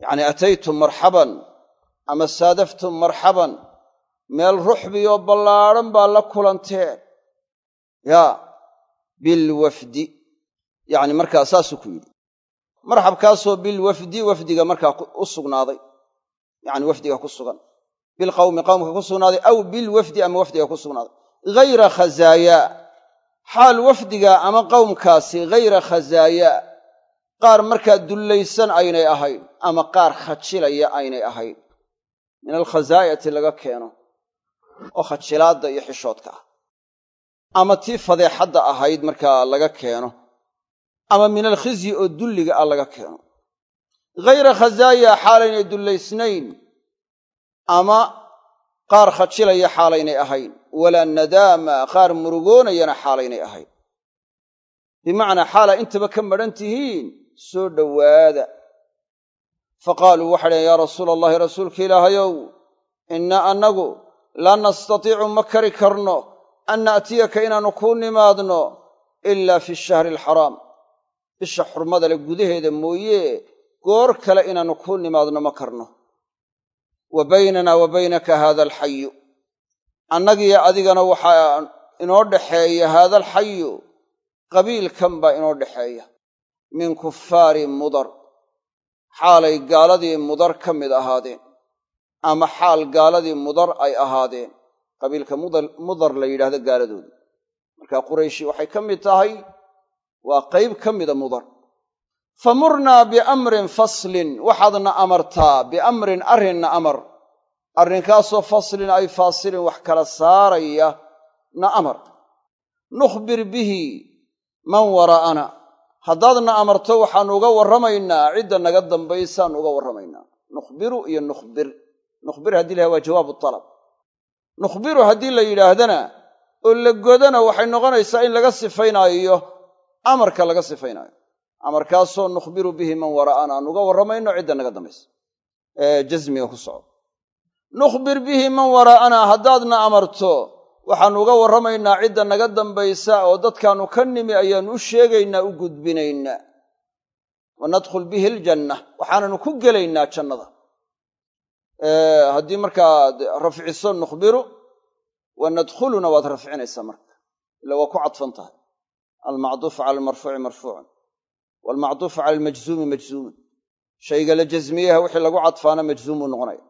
A: Yacni ataytum marxaban ama saadaftum marxaban meel ruxbiyoo ballaadhan baa la kulanteen. Yaa bilwafdi yacni markaa saasuu ku yidhi. Marxabkaasoo bilwafdi wafdiga markaa u sugnaaday. Yacni wafdiga ku sugan. Bilqawmi qowmka ku sugnaaday aw bilwafdi ama wafdiga ku sugnaaday. Ghayra khazaayaa xaal wafdiga ama qowmkaasi ghayra khazaayaa qaar markaa dullaysan aynay ahayn ama qaar khajilaya aynay ahayn. Min alkhazaayati laga keeno oo khajilaadda iyo xishoodka ah. Ama tii fadeexadda ahayd markaa laga keeno ama min alkhizyi oo dulliga ah laga keeno. Ghayra khazaaya xaalaynay dullaysnayn ama qaar khajilaya xaalaynay ahayn. Walaa nadaama qaar murugoonayana xaalaynay ahayn. Bimacnaa xaalaa intaba ka madhan tihiin soo dhowaada. Fa qaaluu waxay dhaheen yaa rasuula allahi rasuulka ilaahayow inna annagu laa nastatiicu ma kari karno an na'tiyaka inaannu kuu nimaadno ilaa fi shahri alxaraam bisha xurmada le gudaheeda mooye goor kale inaannu kuu nimaadno ma karno wa baynanaa wa baynaka haada alxayu. Annagiyo adigana waxaa inoo dhaxeeya haada alxayu. Qabiilkan baa inoo dhaxeeya. Min kufaari mudar. Xaalay gaaladii mudar ka mid ahaadeen. Ama xaal gaaladii mudar ay ahaadeen. Qabiilka mudar la yidhahdo gaaladoodii marka qurayshi waxay ka mid tahay waa qayb ka mida mudar famurnaa biamrin faslin. Waxaadna amartaa biamrin arrinna amar. Arrinkaasoo faslin ay faasilin wax kala saaraya na amar. Nukhbir bihi man waraa'ana haddaadna amarto waxaannu uga warramaynaa. Cidda naga dambaysaannu uga warramaynaa. Nukhbiru iyo nukhbir. Nukhbir haddii lahay waa jawaabu talab. Nukhbiru haddii la yidhaahdana oo la godana waxay noqonaysaa in laga sifaynaayo amarka laga sifaynaayo amarkaasoo nukhbiru bihi man waraa'ana aan uga warramayno cidda naga dambaysa. Ee jasmiga ku soco nukhbir bihi man waraa'ana haddaadna amarto waxaannu uga warramaynaa cidda naga dambaysa oo dadkaannu ka nimi ayaannu u sheegaynaa u gudbinaynaa wa nadkhul bihi aljanna waxaananu ku gelaynaa jannada. Haddii markaa rafciso nukhbiru wa nadkhuluna waad rafcinaysaa marka. Ila waa ku cadfan tahay. Almacduufu cala almarfuuci marfuucun waalmacduufu cala almajzuumi majzuumun shayga la jasmiyaha wixii lagu cadfaana majzuum buu noqonaya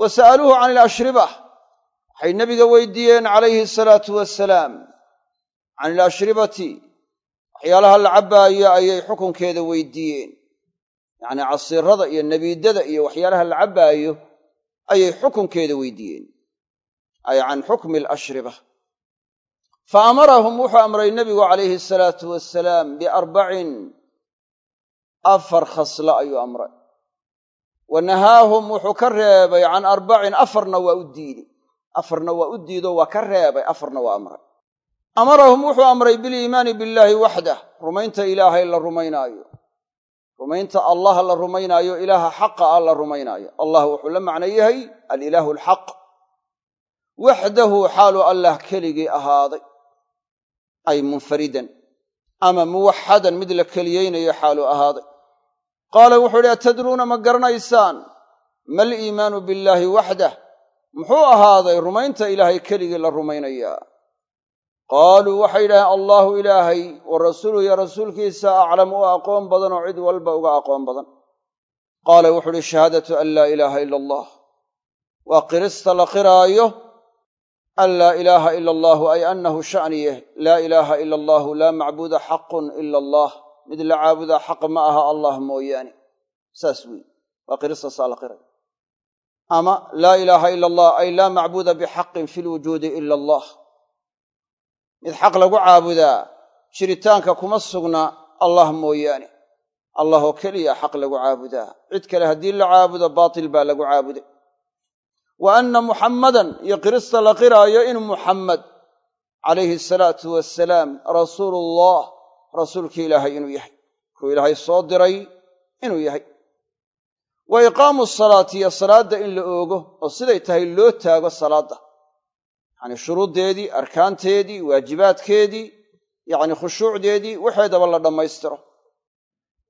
A: wa sa'aluuhu can ilashriba waxay nebiga weydiiyeen calayhi asalaatu wasalaam can ilashribati waxyaalaha la cabbaayo ayay xukunkeeda weydiiyeen yacnii casiirada iyo nebiidada iyo waxyaalaha la cabbaayo ayay xukunkeeda weydiiyeen ay can xukmi alashriba fa amarahum wuxuu amray nebigu calayhi asalaatu wasalaam biarbacin afar khaslo ayuu amray. Wa nahaahum wuxuu ka reebay can arbacin afarna waa u diiday afarna waa u diido waa ka reebay afarna waa amray. Amarahum wuxuu amray biliimaani billaahi waxdah. Rumaynta ilaahay la rumaynaayo. Rumaynta allah la rumaynaayo ilaaha xaqa ah la rumaynaayo. Allah wuxuu la macno yahay alilaahu alxaq waxdahu xaalu allah keligii ahaaday. Ay munfaridan ama muwaxadan mid la keliyeynayo xaalu ahaaday. Qaala wuxuu idhi atadruuna ma garanaysaan? Mal iimaanu billaahi waxdah? Muxuu ahaaday rumaynta ilaahay keligii la rumaynayaa. Qaaluu waxay yidhaaheen allaahu ilaahay wa rasuuluhu iyo rasuulkiisa aclam u aqoon badan oo cid walba uga aqoon badan. Qaala wuxuu uhi shahaadatu an laa ilaaha ila allah. Waa qirista la qiraayo an laa ilaaha ila allahu ay annahu sha'niyeh laa ilaaha ila allahu laa macbuuda xaqun ila allah mid la caabudaa xaq ma aha allah mooyaane saas weeye waa qirista saa la qiray ama laa ilaaha ila allah ay laa macbuuda bixaqin fi lwujuudi ila allah mid xaq lagu caabudaa jiritaanka kuma sugna allah mooyaane allah oo keliya xaq lagu caabudaa cid kale haddii la caabudo baatil baa lagu caabuday wa anna muxammadan iyo qirista la qiraayo in muxammed calayhi asalaatu wasalaam rasuulullah rasuulkii ilaahay inuu yahay. Kuu ilaahay soo diray inuu yahay. Wa iqaamu salaati iyo salaadda in la oogo oo siday tahay loo taago salaadda. Yacnii shuruuddeedii arkaanteedii waajibaadkeedii yacni khushuucdeedii waxeedaba la dhammaystiro.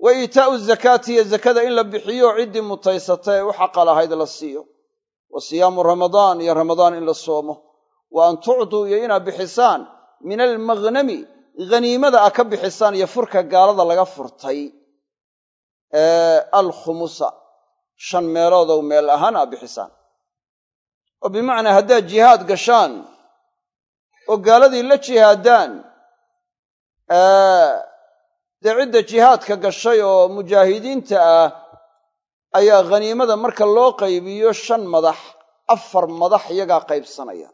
A: Wa iitaa'u zakaati iyo zakada in la bixiyo ciddii mutaysata ee u xaqa lahayd la siiyo wa siyaamu ramadaan iyo ramadaan in la soomo. Wa an tucduu iyo inaad bixisaan. Min almaghnami ghaniimada a ka bixisaan iyo furka gaalada laga furtay. Ee alkhumusa shan meeloodow meel ahaan aad bixisaan. Oo bimacnaa haddaad jihaad gashaan oo gaaladii la jihaadaan dee cidda jihaadka gashay oo mujaahidiinta ah ayaa khaniimada marka loo qaybiyo shan madax afar madax iyagaa qaybsanaya.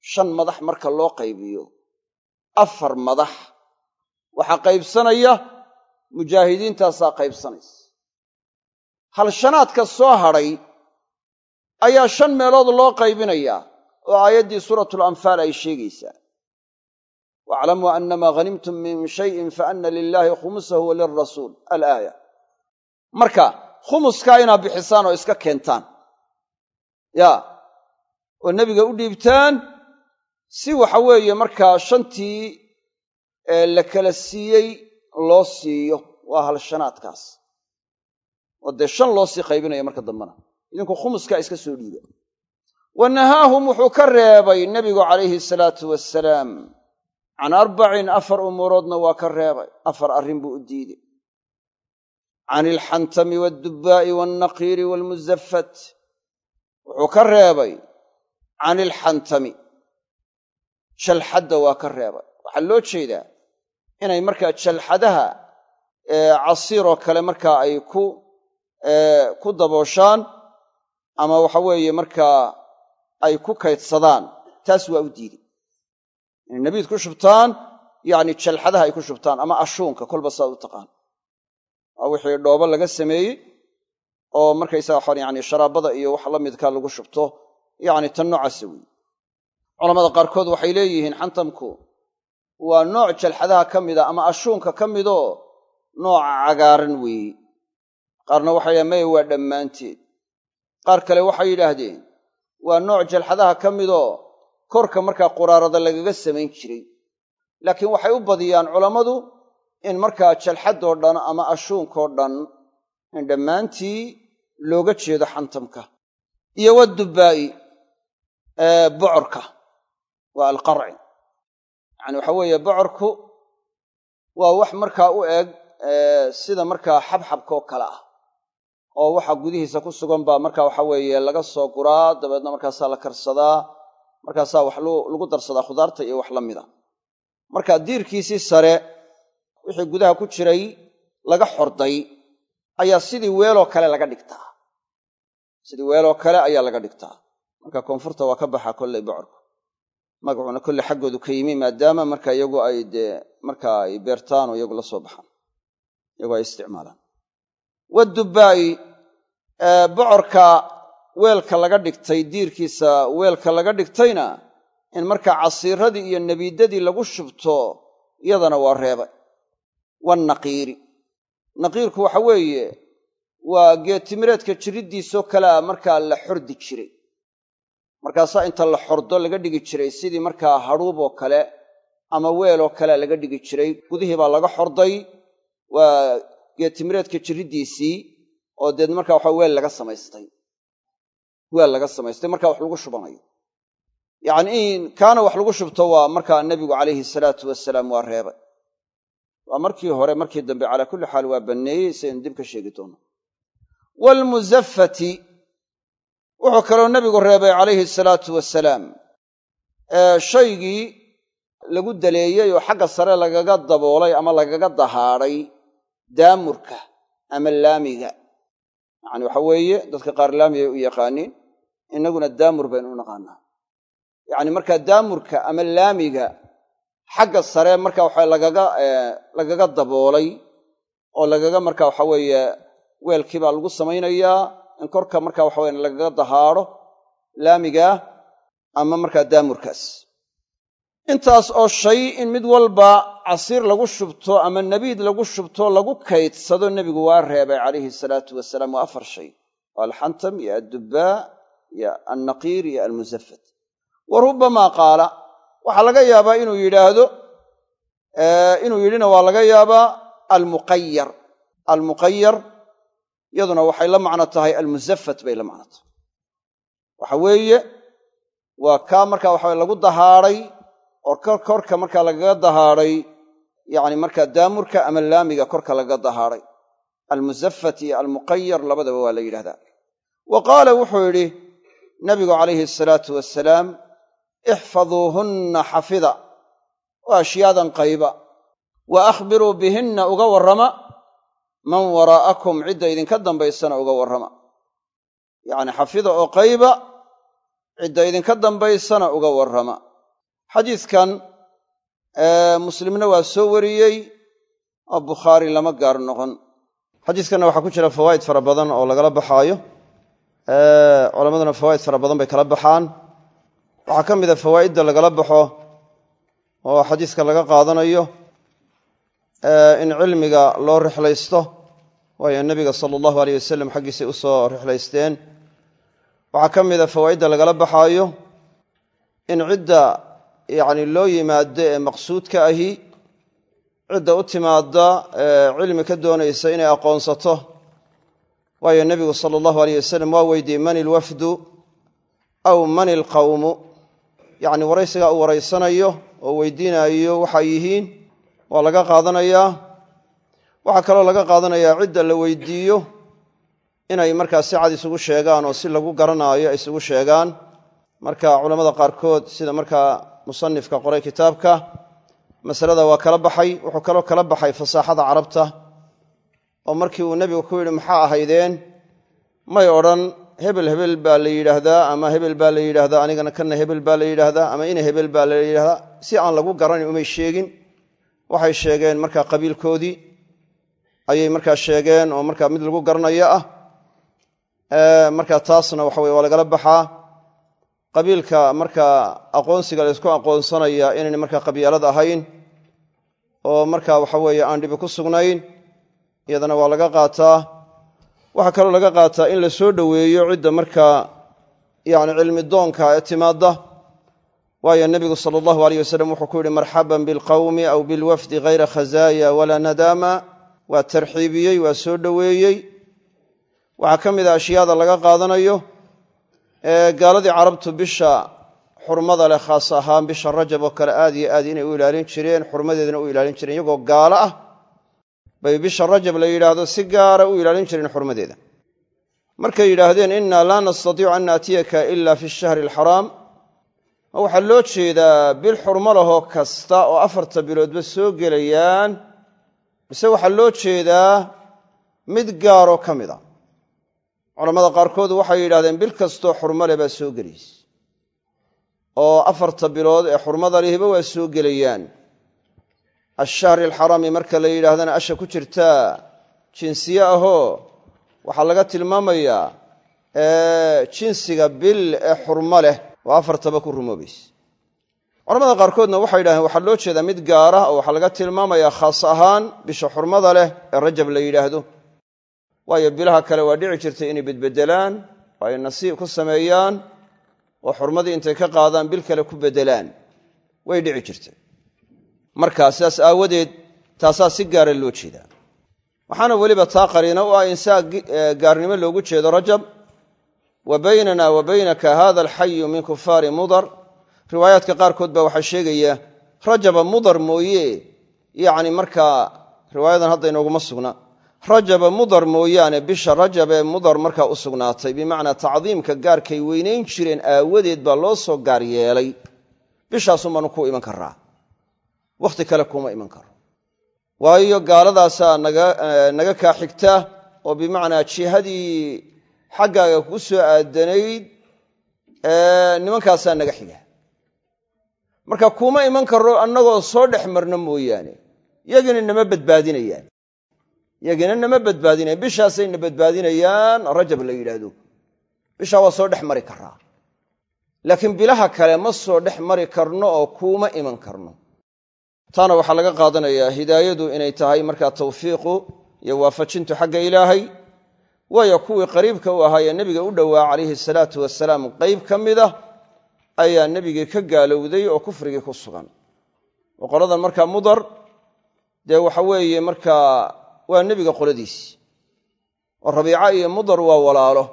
A: Shan madax marka loo qaybiyo afar madax. Waxaa qaybsanaya mujaahidiintaasaa qaybsanaysa. Halshanaadka soo hadhay ayaa shan meelood loo qaybinayaa oo aayaddii suuratu lanfaal ay sheegaysaa. Waaclamuu annamaa ghanimtum min shayin fa anna lilaahi khumusahu wa lilrasuul alaaya. Marka khumuskaa inaad bixisaan oo iska keentaan. Ya oo nebiga u dhiibtaan si waxa weeye markaa shantii la kala siiyey loo siiyo. Waa halshanaadkaas oo dee shan loo sii qaybinaya marka dambena. Idinku khumuskaa iska soo dhiiba wa nahaahum wuxuu ka reebay nebigu calayhi salaatu wasalaam can arbacin afar umuuroodna waa ka reebay. Afar arrin buu u diiday can ilxantami waaldubaa'i waalnaqiiri waalmusafat wuxuu ka reebay can ilxantami jalxadda waa ka reebay. waxaa loo jeedaa inay markaa jalxadaha casiiroo kale markaa ay ku ku dabooshaan ama waxa weeye markaa ay ku kaydsadaan. taas waa u diiday inay nabiid ku shubtaan yacni jalxadaha ay ku shubtaan ama ashuunka kolba saad u taqaan waa wixii dhoobo laga sameeyey oo markaysaga waxaan yani sharaabada iyo wax la midka lagu shubto yacni tan noocaasa weeye culamada qaarkood waxay leeyihiin xantamku waa nooc jalxadaha ka mida ama ashuunka ka midoo nooca cagaaran weeye qaarna waxay maya waa dhammaanteed. Qaar kale waxay yidhaahdeen waa nooc jalxadaha ka midoo korka markaa quraarada lagaga samayn jiray. Laakiin waxay u badiyaan culammadu in markaa jalxadoo dhan ama ashuunkoo dhan in dhammaantii looga jeedo xantamka. Iyo waddubaa'i bocorka. Waa alqarci. Yacani waxa weeye bocorku waa wax markaa u eg sida markaa xabxabka oo kale ah. Oo waxa gudihiisa ku sugan baa marka waxa weeye laga soo guraa dabeedna markaasaa la karsadaa markaasaa wax lagu darsadaa khudaarta iyo wax la mida. Marka diirkiisii sare wixii gudaha ku jiray laga xorday ayaa sidii weeloo kale laga dhigtaa. Sidii weeloo kale ayaa laga dhigtaa. Marka koonfurta waa ka baxaa kolley bocorku. Magacuuna kolley xaggoodu ka yimi maadaama marka iyagu ay dee marka ay beertaan oo iyagu la soo baxaan iyagu ay isticmaalaan. Waddubaa'i bocorka weelka laga dhigtay diirkiisa weelka laga dhigtayna in markaa casiiradii iyo nebiidadii lagu shubto iyadana waa reebay waannaqiiri naqiirku waxa weeye waa geetimireedka jiriddiisoo kalea markaa la xordi jiray. Markaasaa inta la xordo laga dhigi jiray sidii markaa hadhuub oo kale ama weeloo kalea laga dhigi jiray gudihii baa laga xorday. Waa geetimireedka jiriddiisii oo deed markaa waxa weel laga samaystay. Weel laga samaystay markaa wax lagu shubanayo. Yacni in kaana wax lagu shubto waa markaa nebigu calayhi salaatu wasalaam waa reebay waa markii hore markii dambe calaa kulli xaal waa banneeyey saynu dib ka sheegi doono. Waalmusafati wuxuu kaloo nebigu reebay calayhi salaatu wasalaam shaygii lagu daleeyey oo xagga sare lagaga daboolay ama lagaga dahaadhay daamurka ama laamiga. Yacani waxa weeye dadka qaar laamigay u yaqaaniin innaguna daamur baynu u naqaanaa. Yacni markaa daamurka ama laamiga xagga sare marka waxa lagaga lagaga daboolay oo lagaga marka waxa weeye weelkii baa lagu samaynayaa in korka marka waxa weye lagaga dahaadho laamigaa ama markaa daamurkaas. Intaas oo shay in mid walba casiir lagu shubto ama nabiid lagu shubto lagu kaydsado nebigu waa reebay calayhi salaatu wasalaam waa afar shay. Waa alxantam iyo addubbaa iyo alnaqiir iyo almusafat wa rubbamaa qaala waxaa laga yaabaa inuu yidhaahdo inuu yidhina waa laga yaabaa almuqayar almuqayar iyaduna waxay la macno tahay almusafat bay la macno tahay. Waxa weeye waa kaa marka waxa lagu dahaadhay oo korka markaa lagaga dahaadhay yacni markaa daamurka ama laamiga korka lagaga dahaadhay almusafat iyo almuqayar labadaba waa la yidhahdaa wa qaala wuxuu yidhi nabigu calayhi asalaatu wasalaam ixfaduuhunna xafida. Waa ashyaadan qayba. Wa akhbiruu bihinna uga warrama. Man waraa'akum cidda idinka dambaysana uga warrama. Yacni xafida oo qayba cidda idinka dambaysana uga warrama. Xadiidkan muslimna waa soo wariyey oo bukhaari lama gaar noqon. Xadiiskanna waxaa ku jira fawaa'id fara badan oo lagala baxaayo. Culammaduna fawaa'id fara badan bay kala baxaan waxaa ka mid a fawaa'idda lagala baxo oo xadiiska laga qaadanayo in cilmiga loo rixlaysto waayo nebiga sala allahu aleyh wasalam xaggiisay u soo rixlaysteen. Waxaa ka mida fawaa'idda lagala baxaayo in cidda yacni loo yimaado ee maqsuudka ahi cidda u timaadda ee cilmi ka doonaysa inay aqoonsato. Waayo nebigu sala allahu aleyh wasalam waa weydiiyey man ilwafdu aw man ilqawmu yacni waraysigaa uu waraysanayo oo weydiinayo waxay yihiin waa laga qaadanayaa waxaa kaloo laga qaadanayaa cidda la weydiiyo inay markaa si cad isugu sheegaan oo si lagu garanaayo ay isugu sheegaan. Marka culammada qaarkood sida markaa musanifka qoray kitaabka masalada waa kala baxay wuxuu kaloo kala baxay fasaaxada carabta. Oo markii uu nebigu ku yidhi maxaa ahaydeen? May odhan hebel hebel baa la yidhaahdaa ama hebel baa la yidhaahdaa anigana kana hebel baa la yidhaahdaa ama ina hebel baa la yidhahdaa si aan lagu garanin umay sheegin waxay sheegeen markaa qabiilkoodii ayay markaa sheegeen oo markaa mid lagu garanayo ah. Marka taasna waxa weye waa lagala baxaa. Qabiilka markaa aqoonsiga laysku aqoonsanaya inayn markaa qabyaalad ahayn oo marka waxa weeye aan dhibi ku sugnayn iyadana waa laga qaataa waxaa kaloo laga qaataa in la soo dhoweeyo cidda markaa yani cilmi doonka ee timaadda. Waayo nebigu sala allahu aleyh wasalam wuxuu ku yidhi marxaban bilqawmi aw bilwafdi hayra khazaaya walaa nadaama waa tarxiibiyey waa soo dhoweeyey. Waxaa ka mid a ashyaada laga qaadanayo gaaladii carabtu bisha xurmada leh khaas ahaan bisha rajab oo kale aad iyo aad inay u ilaalin jireen xurmadeedana u ilaalin jireen iyagoo gaalo ah bay bisha rajab la yidhaahdo si gaara u ilaalin jireen xurmadeeda. Markay yidhaahdeen innaa laa nastatiicu an naatiyaka ila fi shahri alxaraam waxaa loo jeedaa bil xurmo lahoo kasta oo afarta biloodba soo gelayaan. Mise waxaa loo jeedaa mid gaaroo ka mid a. Culammada qaarkood waxay yidhahdeen bil kastoo xurmo leh baa soo gelaysa oo afarta bilood ee xurmada lihiba waa soo gelayaan ashahri alxaraami marka la yidhaahdana asha ku jirtaa jinsiye ahoo waxaa laga tilmaamayaa jinsiga bil ee xurmo leh oo afartaba ku rumoobaysa. Culamada qaarkoodna waxay yidhahdeen waxaa loo jeedaa mid gaara oo waxaa laga tilmaamayaa khaas ahaan bisha xurmada leh ee rajab la yidhaahdo. Waayo bilaha kale waa dhici jirtay inay bedbedelaan oo ay nasiib ku sameeyaan oo xurmadii intay ka qaadaan bil kale ku beddelaan. Way dhici jirtay marka sidaas aawadeed taasaa si gaara loo jeedaa. Waxaana weliba taa qariina u ah in saa gaarnimo loogu jeedo rajab. Wa baynana wa baynaka hada alxayu min kufaari mudar. Riwaayaadka qaarkood baa waxaa sheegaya rajaba mudar mooye. Yacni markaa riwaayadan hadda inooguma sugna. Rajaba mudar mooyaane bisha rajab ee mudar markaa u sugnaatay. Bimacnaa tacdiimka gaarkay weynayn jireen aawadeed baa loo soo gaar yeelay. Bishaasun baanu ku iman karaa wakhti kale kuma iman karo. Waayo gaaladaasaa naga kaa xigta oo bimacnaa jihadii xaggaaga ku soo aadanayd nimankaasaa naga xiga marka kuma iman karo annagoo soo dhex marno mooyaane. Yagina nama badbaadinayaan. Yagina nama badbaadinayan bishaasayna badbaadinayaan. Rajab la yidhaahdo. Bishaa waa soo dhex mari karaa laakiin bilaha kale ma soo dhex mari karno oo kuuma iman karno taana waxaa laga qaadanayaa hidaayadu inay tahay markaa tawfiiqu iyo waafajintu xagga ilaahay waayo kuwii qariibka u ahaa ee nebiga u dhowaa calayhi salaatu wasalaam qayb ka mid ah ayaa nebigii ka gaalowday oo kufrigii ku sugan. Oo qoladan markaa mudar dee waxa weeye markaa waa nebiga qoladiisi oo rabiica iyo mudar waa walaalo.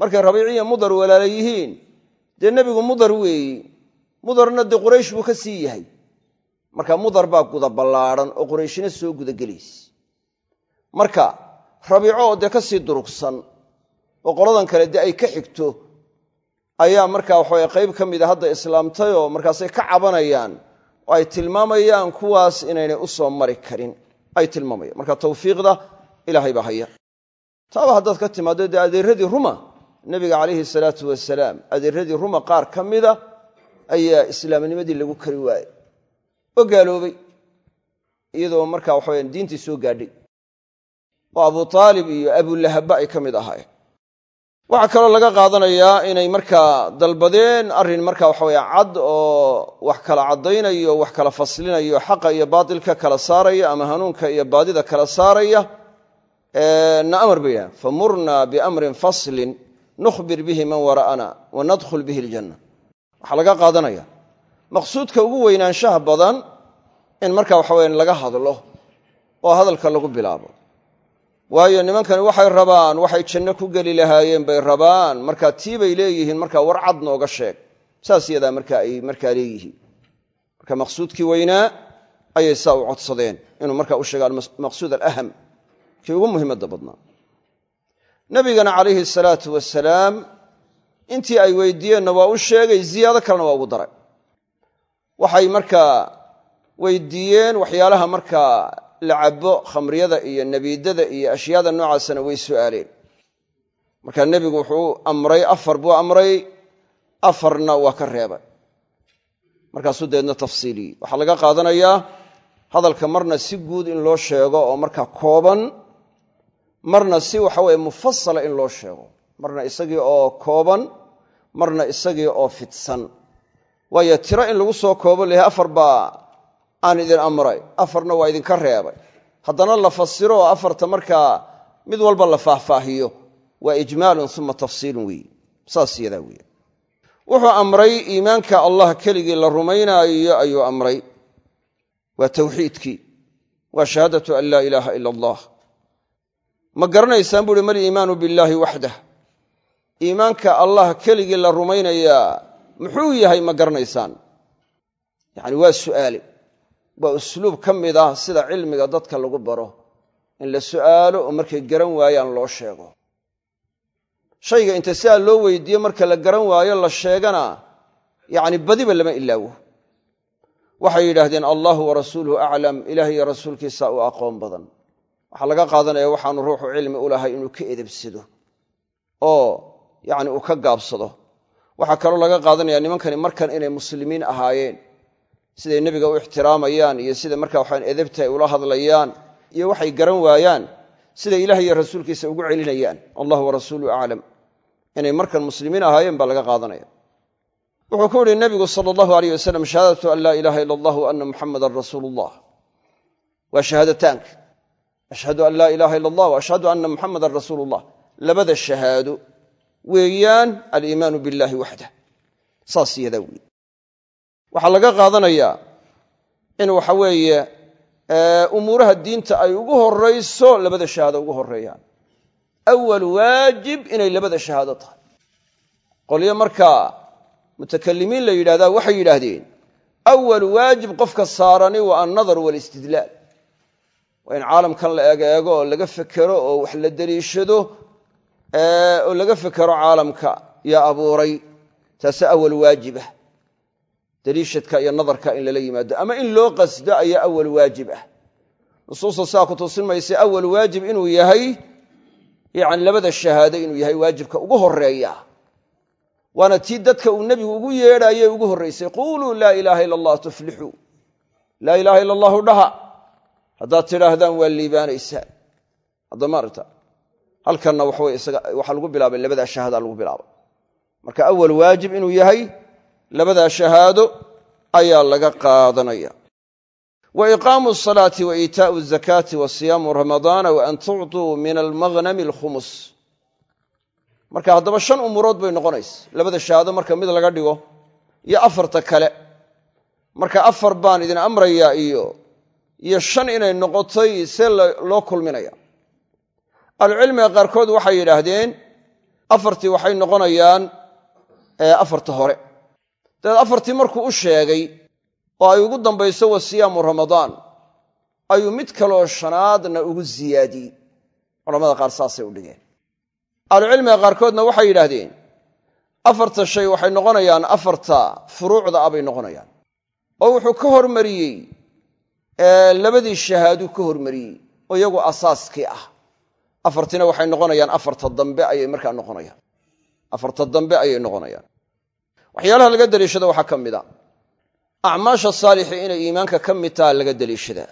A: Markay rabiic iyo mudar walaalo yihiin dee nebigu mudar weeyi. Mudarna dee quraysh buu ka sii yahay marka mudar baa guda ballaadhan oo qurayshina soo gudagelaysa marka rabiico dee ka sii durugsan oo qoladan kale dee ay ka xigto ayaa markaa waxaweye qayb ka mida hadda islaamtayoo markaasay ka cabanayaan oo ay tilmaamayaan kuwaas inaynay u soo mari karin. Ay tilmaamayaan. Marka tawfiiqda ilaahay baa haya taaba haddaad ka timaaddo dee adeeradii ruma nebiga calayhi salaatu wasalaam adeeradii ruma qaar ka mida ayaa islaamnimadii lagu kari waayey oo gaaloobay iyadoo markaa waxaweya diintii soo gaadhay. Oo abu aalib iyo abulahabba ay ka mid ahaayeen. Waxaa kaloo laga qaadanayaa inay markaa dalbadeen arrin marka waxaweye cad oo wax kala caddaynayo wax kala faslinayo xaqa iyo baatilka kala saaraya ama hanuunka iyo baadida kala saaraya na amar bay yidhahan biamrin faslin nukhbir bihi man wara'ana wa nadkhul bihi aljanna. Waxaa laga qaadanaya maqsuudka ugu weynaanshaha badan in marka waxa weya laga hadlo oo hadalka lagu bilaabo. Waayo nimankani waxay rabaan waxay janno ku geli lahaayeen bay rabaan. Markaa tii bay leeyihiin markaa war cad nooga sheeg. Saas yadaa marka ay markaa leeyihiin. Marka maqsuudkii weynaa ayay saa u codsadeen inuu markaa u sheega almaqsuud alaham kii ugu muhiimadda badnaa. Nabigana calayhi salaatu wasalaam intii ay weydiiyeenna waa u sheegay ziyaado kalena waa ugu daray waxay markaa weydiiyeen waxyaalaha markaa la cabo khamriyada iyo nabiidada iyo ashyaada noocaasana way su'aaleen. Markaa nebigu wuxuu amray afar buu amray afarna waa ka reebay. Markaasuu deedna tafsiiliyey waxaa laga qaadanayaa hadalka marna si guud in loo sheego oo markaa kooban marna si waxaweye mufasala in loo sheego. Marna isagii oo kooban marna isagii oo fidsan waayo tiro in lagu soo koobo layahay afar baa aan idin amray. Afarna waa idinka reebay. Haddana la fasiro afarta markaa mid walba la faahfaahiyo. Waa ijmaalun uma tafsiilun weeye saas yadaa weeye wuxuu amray iimaanka allah keligii la rumaynaayo ayuu amray. Waa tawxiidkii. Waa shahaadatu an laa ilaaha ila allah. Ma garanaysaan buuhi mal iimaanu billaahi waxdah. Iimaanka allah keligii la rumaynayaa muxuu yahay ma garanaysaan? Yacani waa su'aale waa usluub ka mid ah sida cilmiga dadka lagu baro. In la su'aalo oo markay garan waayaan loo sheego. Shayga inta sidaa loo weydiiyo marka la garan waayo la sheegana yacni badiba lama ilaawo. Waxay yidhaahdeen allahu warasuuluhu aclam ilaah iyo rasuulkiisa u aqoon badan. Waxaa laga qaadanaya waxaanu ruuxu cilmi u lahay inuu ka edebsado. Oo yacni uu ka gaabsado waxaa kaloo laga qaadanaya nimankani markan inay muslimiin ahaayeen. Siday nebiga u ixtiraamayaan iyo sida markaa waxaan edebta ay ula hadlayaan iyo waxay garan waayaan siday ilaah iyo rasuulkiisa ugu celinayaan. Allahu warasuuluhu aclam inay markan muslimiin ahaayeen baa laga qaadanaya. Wuxuu ku yihi nebigu sala allahu aleyh wasalam shahaadatu an laa ilaaha ila allah ana muxamadan rasuulu llah waa shahaadataanka ashhadu an laa ilaaha ila allah wa ana muxamadan rasuulu labada shahaado weeyaan aliimaanu billahi waxdah. Saas yadaa weeye waxaa laga qaadanayaa in waxa weeye umuuraha diinta ay ugu horayso labada shahaado ugu horeeyaan awal waajib inay labada shahaado tahay. Qolyo markaa mutakalimiin la yidhahdaa waxay yidhaahdeen awal waajib qofka saarani waa annadar walistidlaal waa in caalamkan la egeego oo laga fekero oo wax la deliishado oo laga fekero caalamka yaa abuuray taase awal waajibah. Deliishadka iyo nadarka in lala yimaado. Ama in loo qasdo ayaa awal waajib ah nusuusta sidaa ku tusin mayse awal waajib inuu yahay yani labada shahaado inuu yahay waajibka ugu horreeya waana tii dadka uu nebigu ugu yeedhaayey ugu horraysay quuluu laa ilaaha ila allah tuflixuu. Laa ilaaha ila allahu dhaha. Haddaad tidhaahdaan waa liibaanaysaan halkanna waxaa lagu bilaabay labadaa shahaada lagu bilaabay. Marka awal waajib inuu yahay labadaa shahaado ayaa laga qaadanaya. Wa iqaamu asalaati wa iitaau azakaati wa siyaamu ramadaana wa an tucطuu min almaghnami alkhumus. Marka haddaba shan umurood bay noqonaysa. Labada shahaado marka mid laga dhigo iyo afarta kale. Marka afar baan idin amrayaa iyo iyo shan inay noqotay see loo kulminaya ahlucilmiga qaarkood waxay yidhaahdeen afartii waxay noqonayaan afarta hore. Dabeed afartii markuu u sheegay oo ay ugu dambayso wa siyaamu ramadaan ayuu mid kaleoo shanaadna ugu siyaadiyey culamada qaar saasay u dhigeen. Ahlucilmiga qaarkoodna waxay yidhaahdeen afarta shay waxay noqonayaan afarta furuucda ah bay noqonayaan. Oo wuxuu ka hormariyey labadii shahaaduu ka hormariyey oo iyagu asaaskii ah afartina waxay noqonayaan afarta dambe ayay markaa noqonayaan. Afarta dambe ayay noqonayaan. Waxyaalaha laga daliishada waxaa ka mid a. Acmaasha saalixi inay iimaanka ka mid taha laga daliishadaa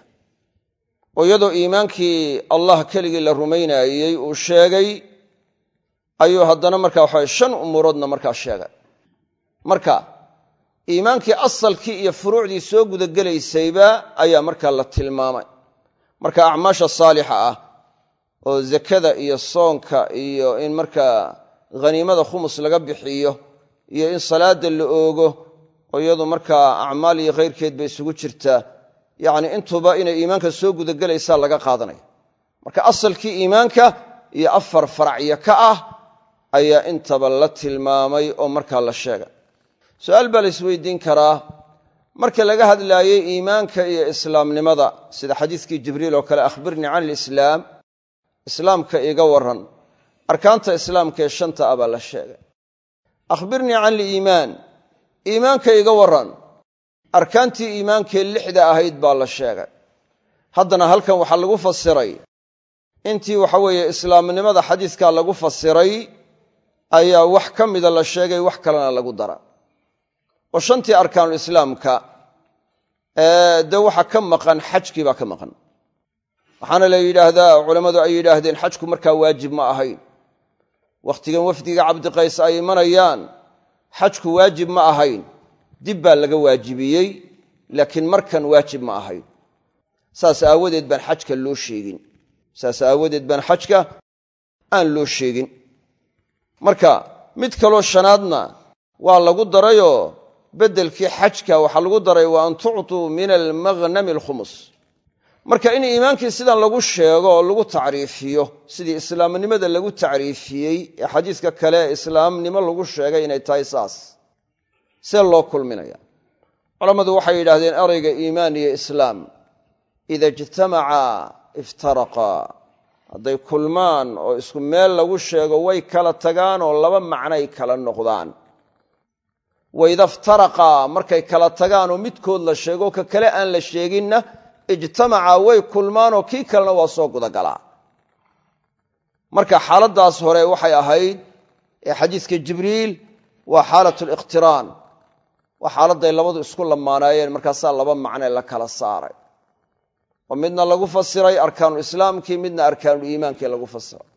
A: oo iyadoo iimaankii allah keligii la rumaynaayey uu sheegay ayuu haddana markaa waxa shan umuuroodna markaa sheegay. Marka iimaankii asalkii iyo furuucdii soo gudagelaysayba ayaa markaa la tilmaamay. Marka acmaasha saalixa ah oo zakada iyo soonka iyo in markaa haniimada khumus laga bixiyo iyo in salaada la oogo oo iyadu markaa acmaal iyo khayrkeed bay isugu jirtaa. Yacni intuba inay iimaanka soo gudagelaysaa laga qaadanaya. Marka asalkii iimaanka iyo afar faracyo ka ah ayaa intaba la tilmaamay oo markaa la sheegay su'aal baa la isweydiin karaa. Marka laga hadlaayey iimaanka iyo islaamnimada sida xadiiskii jibriil oo kale akhbirnii can ilislaam islaamka iga warran arkaanta islaamka ee shanta ah la sheegay. Akhbirnii can liimaan iimaanka iga warran arkaantii iimaankee lixda ahayd baa la sheegay. Haddana halkan waxaa lagu fasiray intii waxa weeye islaamnimada xadiiskaa lagu fasiray ayaa wax ka mida la sheegay wax kalena lagu dara. Oo shantii arkaanulislaamka dee waxa ka maqan xajkii baa ka maqan waxaana la yidhaahdaa culammadu ay yidhaahdeen xajku markaa waajib ma ahayn. Wakhtigan wafdiga cabdiqays ay imanayaan xajku waajib ma ahayn. Dib baa laga waajibiyey laakiin markan waajib ma ahayn. Saas aawadeed baan xajka loo sheegin. Saas aawadeed baan xajka aan loo sheegin. Marka mid kaloo shanaadna waa lagu darayoo beddelkii xajka waxaa lagu daray wa an tuctuu min almaghnami alkhumus marka in iimaankii sidan lagu sheego oo lagu tacriifiyo sidii islaamnimada lagu tacriifiyey ee xadiiska kale islaamnimo lagu sheegay inay tahay saas. See loo kulminaya. Culammadu waxay yidhahdeen erayga iimaan iyo islaam ida ijtamaca iftaraqaa hadday kulmaan oo isku meel lagu sheego way kala tagaan oo laba macnay kala noqdaan. Waida iftaraqaa markay kala tagaan oo midkood la sheego ka kale aan la sheeginna ijtamacaa way kulmaanoo kii kalena waa soo gudagalaa. Marka xaaladdaas hore waxay ahayd ee xadiiska jibriil waa xaalat liqtiraan waa xaaladday labadu isku lamaanaayeen markaasaa laba macne la kala saaray. Oo midna lagu fasiray arkaanulislaamkii midna arkaanuliimaankii lagu fasiray.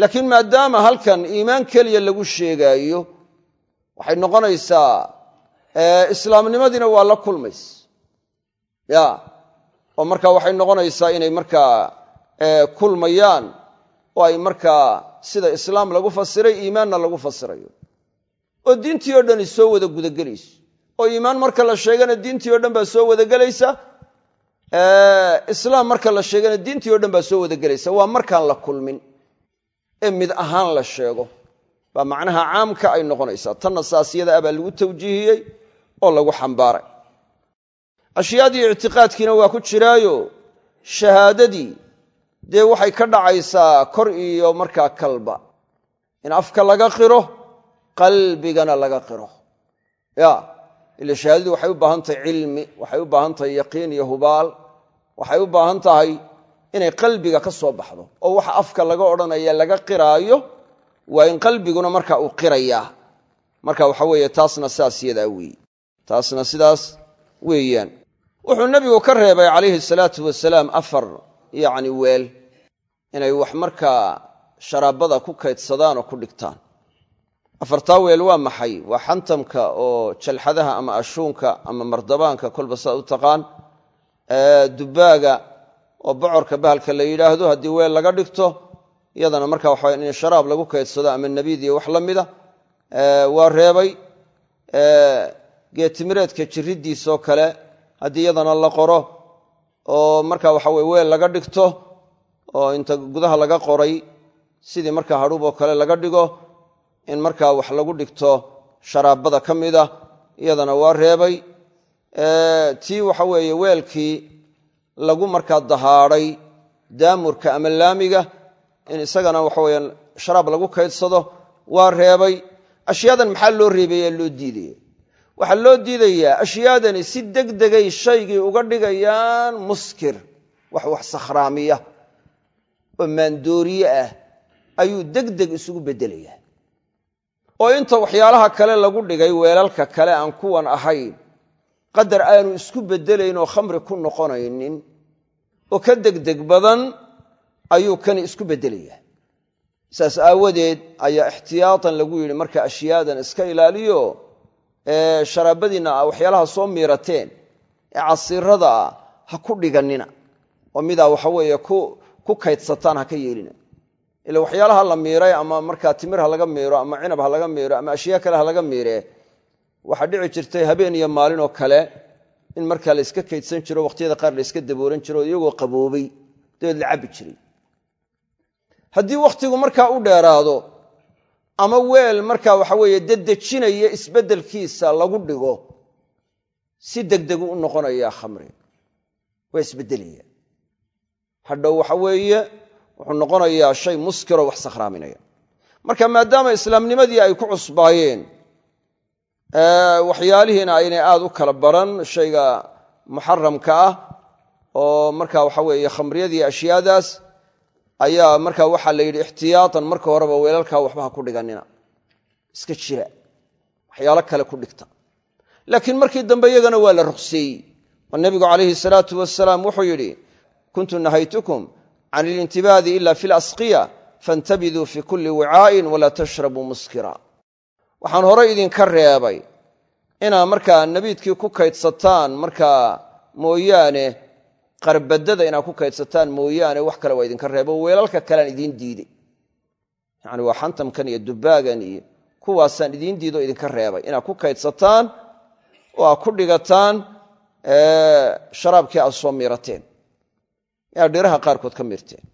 A: Laakiin maadaama halkan iimaan keliya lagu sheegaayo waxay noqonaysaa islaamnimadiina waa la kulmaysa ya. Oo marka waxay noqonaysaa inay markaa kulmayaan oo ay markaa sida islaam lagu fasiray iimaanna lagu fasirayo. Oo diintii oo dhani soo wada gudagelayso. Oo iimaan marka la sheegana diintii oo dhan baa soo wadagelaysa islaam marka la sheegana diintii o dhan baa soo wadagelaysa waa markaan la kulmin. Ee mid ahaan la sheego. Baa macnaha caamka ay noqonaysaa. Tanna saasiyada ah baa lagu tawjiihiyey oo lagu xambaaray ashyaadii ictiqaadkiina waa ku jiraayo shahaadadii dee waxay ka dhacaysaa kor iyo markaa kalba. In afka laga qiro qalbigana laga qiro. Ya ila shahaadadu waxay u baahan tahay cilmi waxay u baahan tahay yaqiin iyo hubaal waxay u baahan tahay inay qalbiga ka soo baxdo. Oo waxa afka laga odhanaya laga qiraayo waa in qalbiguna marka uu qirayaa marka waxa weeye taasna sidaas weeye taasna sidaas weeyaan wuxuu nebigu ka reebay calayhi salaatu wasalaam afar yacni weel inay wax markaa sharaabada ku kaydsadaan oo ku dhigtaan. Afartaa weel waa maxay? Waa xantamka oo jalxadaha ama ashuunka ama mardabaanka kolba saa u taqaan. Dubbaaga oo bocorka bahalka la yidhaahdo haddii weel laga dhigto iyadana marka waxa in sharaab lagu kaydsado ama nabiid iyo wax la mida waa reebay. Geetimireedka jiriddiisoo kale haddii iyadana la qoro oo marka waxa weye weel laga dhigto oo inta gudaha laga qoray sidii marka hadhuub oo kale laga dhigo in markaa wax lagu dhigto sharaabada ka mida iyadana waa reebay. Tii waxa weeye weelkii lagu markaa dahaadhay daamurka ama laamiga in isagana waxa weeye sharaab lagu kaydsado waa reebay. Ashyaadan maxaa loo reebaya loo diidaya waxaa loo diidayaa ashyaadani si degdegay shaygii uga dhigayaan muskir wax wax sakhraamiya oo maandooriye ah ayuu degdeg isugu beddelayaa oo inta waxyaalaha kale lagu dhigay weelalka kale aan kuwan ahayn qadar aanu isku beddelayn oo khamri ku noqonaynin oo ka degdeg badan ayuu kani isku beddelayaa saas aawadeed ayaa ixtiyaatan lagu yidhi marka ashyaadan iska ilaaliyo sharaabadiinna a waxyaalaha soo miirateen ee casiirada ah ha ku dhigannina. Oo midaa waxa weeye ku kaydsataan ha ka yeelina. Ila waxyaalaha la miiray ama markaa timir ha laga miiro ama cinab ha laga miiro ama ashyaa kale ha laga miiree waxaa dhici jirtay habeen iyo maalin oo kale in markaa la iska kaydsan jiro waqhtiyada qaar la iska daboolan jiro iyagoo qaboobay dabeed la cabbi jiray. Haddii wakhtigu markaa u dheeraado ama weel markaa waxa weeye dedejinaya isbeddelkiisa lagu dhigo si degdegu u noqonayaa khamri. Waa isbeddelaya hadhow waxa weeye wuxuu noqonayaa shay muskiroo wax sakhraaminaya marka maadaama islaamnimadii ay ku cusbaayeen waxyaalihiina aynay aad u kala baran shayga muxaramka ah oo marka waxa weeye khamriyadii ashyaadaas ayaa marka waxaa la yidhi ixtiyaatan marka horeba weelalkaa waxba ha ku dhiganina. Iska jira. Waxyaalo kale ku dhigta. Laakiin markii dambe iyagana waa la ruqseeyey oo nebigu calayhi salaatu wasalaam wuxuu yidhi kuntu nahaytukum can ilintibaadi ila fi lasqiya faintabiduu fi kulli wicaa'in walaa tashrabuu muskira. Waxaan hore idinka reebay inaad markaa nabiidkii ku kaydsataan markaa mooyaane qarbadada inaad ku kaydsataan mooyaane wax kale waa idinka reebo weelalka kalean idiin diiday yacni waa xantamkan iyo dubaagan iyo kuwaasaan idiin diido idinka reebay. Inaad ku kaydsataan oo aad ku dhigataan sharaabkii aad soo miirateen. Inaad dhiraha qaarkood ka miirteen.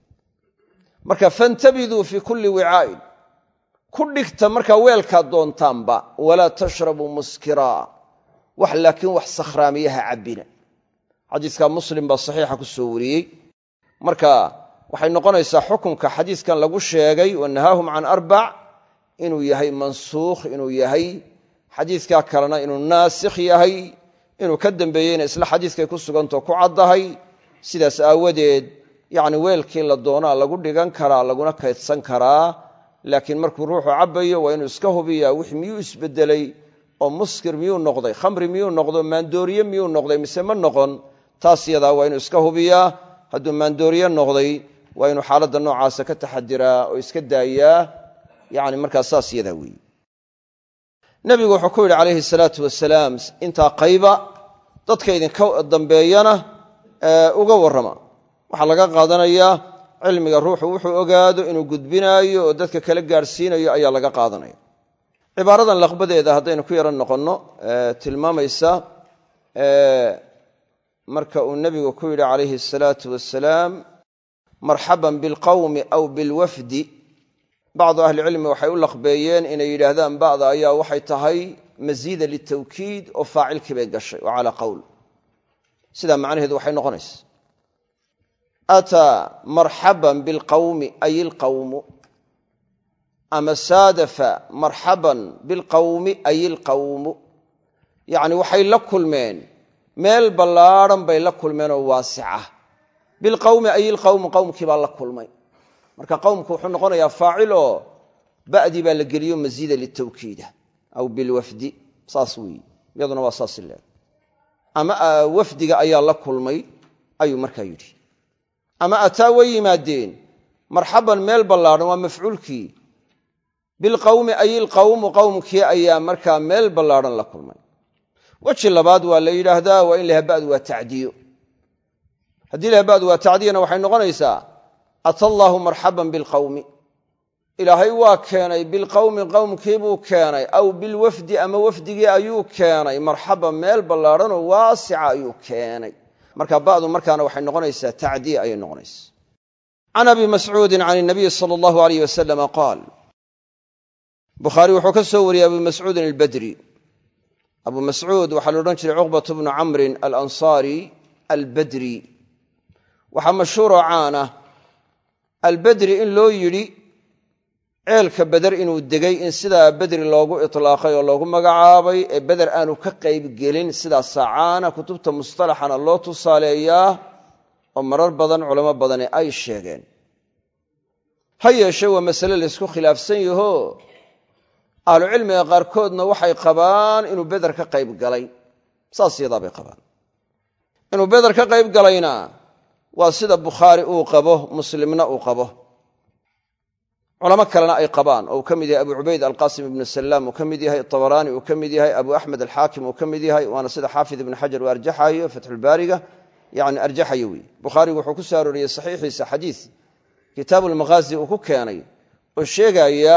A: Marka fantabiduu fii kulli wicaa'in ku dhigta markaa weelkaad doontaanba walaa tashrabuu muskiraa. Wax laakiin wax sakhraamiyaha cabbina xadiiska muslim baa saxiixa ku soo wariyey. Marka waxay noqonaysaa xukunka xadiiskan lagu sheegay wanahaahum can arbac inuu yahay mansuukh inuu yahay xadiiskaa kalena inuu naasikh yahay inuu ka dambeeyeyna isla xadiiskay ku sugantao ku caddahay sidaas aawadeed yacni weelkii la doonaa lagu dhigan karaa laguna kaydsan karaa laakiin markuu ruuxu cabbayo waa inuu iska hubiyaa wix miyuu isbedelay oo muskir miyuu noqday khamri miyuu noqdo maandooriye miyuu noqday mise ma noqon taas yadaa waa inuu iska hubiyaa hadduu maandooriye noqday waa inuu xaaladda noocaasa ka taxadiraa oo iska daayaa. Yani markaa saas yadaa weeye. Nebigu wuxuu ku yidhi calayhi salaatu wasalaam intaa qayba dadka idinka dambeeyana uga warrama. Waxaa laga qaadanayaa cilmiga ruuxu wuxuu ogaado inuu gudbinaayo oo dadka kala gaadhsiinayo ayaa laga qaadanaya. Cibaaradan laqbadeeda haddaynu ku yaran noqonno tilmaamaysa marka uu nebigu ku yidhi calayhi asalaatu wasalaam marxaban bilqawmi aw bilwafdi bacdu ahlicilmi waxay u laqbeeyeen inay yidhaahdaan ba'da ayaa waxay tahay masiida litawkiid oo faacilkii bay gashay oo calaa qowl sidaa macnaheedu waxay noqonaysa. Ataa marxaban bilqawmi ay ilqawmu ama saadafa marxaban bilqawmi ay ilqawmu yacni waxay la kulmeen meel ballaadhan bay la kulmeenoo waasica. Bilqawmi ay ilqawmu qowmkii baa la kulmay. Marka qowmku wuxuu noqonayaa faacil oo ba'dii baa la geliyo masiida litawkiida aw bilwafdi saas weeye iyaduna waa saas leeg ama wafdiga ayaa la kulmay ayuu markaa yidhi. Ama ataa way yimaadeen. Marxaban meel ballaadhan waa mafcuulkii. Bilqawmi ay ilqawmu qowmkii ayaa markaa meel ballaadhan la kulmay weji labaad waa la yidhaahdaa waa in laha ba'du waa tacdiyo. Haddii laha ba'du waa tacdiyana waxay noqonaysaa ata allaahu marxaban bilqawmi ilaahay waa keenay bilqawmi qowmkii buu keenay aw bilwafdi ama wafdigii ayuu keenay. Marxaban meel ballaadhanoo waasica ayuu keenay. Marka ba'du markaana waxay noqonaysaa tacdiya ayay noqonaysaa. Can abi mascuudin can nabiyi sala allahu alayh wasalama qaal bukhaari wuxuu ka soo wariyey albadri abu mascuud waxaa la odhan jiray cuqbat bnu camrin alansaari albadri. Waxaa mashhuuroo caana albedri in loo yidhi ceelka beder inuu degay in sidaa bedri loogu itlaaqay oo loogu magacaabay ee beder aanu ka qaybgelin sidaasaa caana kutubta mustalaxana loo tusaaleeyaa oo marar badan culamo badani ay sheegeen. Ha yeeshe waa masale laysku khilaafsan yaho ahlucilmiga qaarkoodna waxay qabaan inuu beder ka qayb galay. Saas yadaa bay qabaan. Inuu beder ka qayb galayna waa sida bukhaari uu qabo muslimna uu qabo. Culamo kalena ay qabaan. Oo uu ka mid yahay abu cubayd alqasim ibnu salaam uu ka mid yahay tabaraani uu ka mid yahay abu axmed alxaakim uu ka mid yahay waana sida xaafid ibnu xajar uu arjaxayo fatxulbaariga yani arjaxaya weeye bukhaarigu wuxuu ku soo saxiixiisa xadiis. Kitaabu uu ku keenay oo sheegaya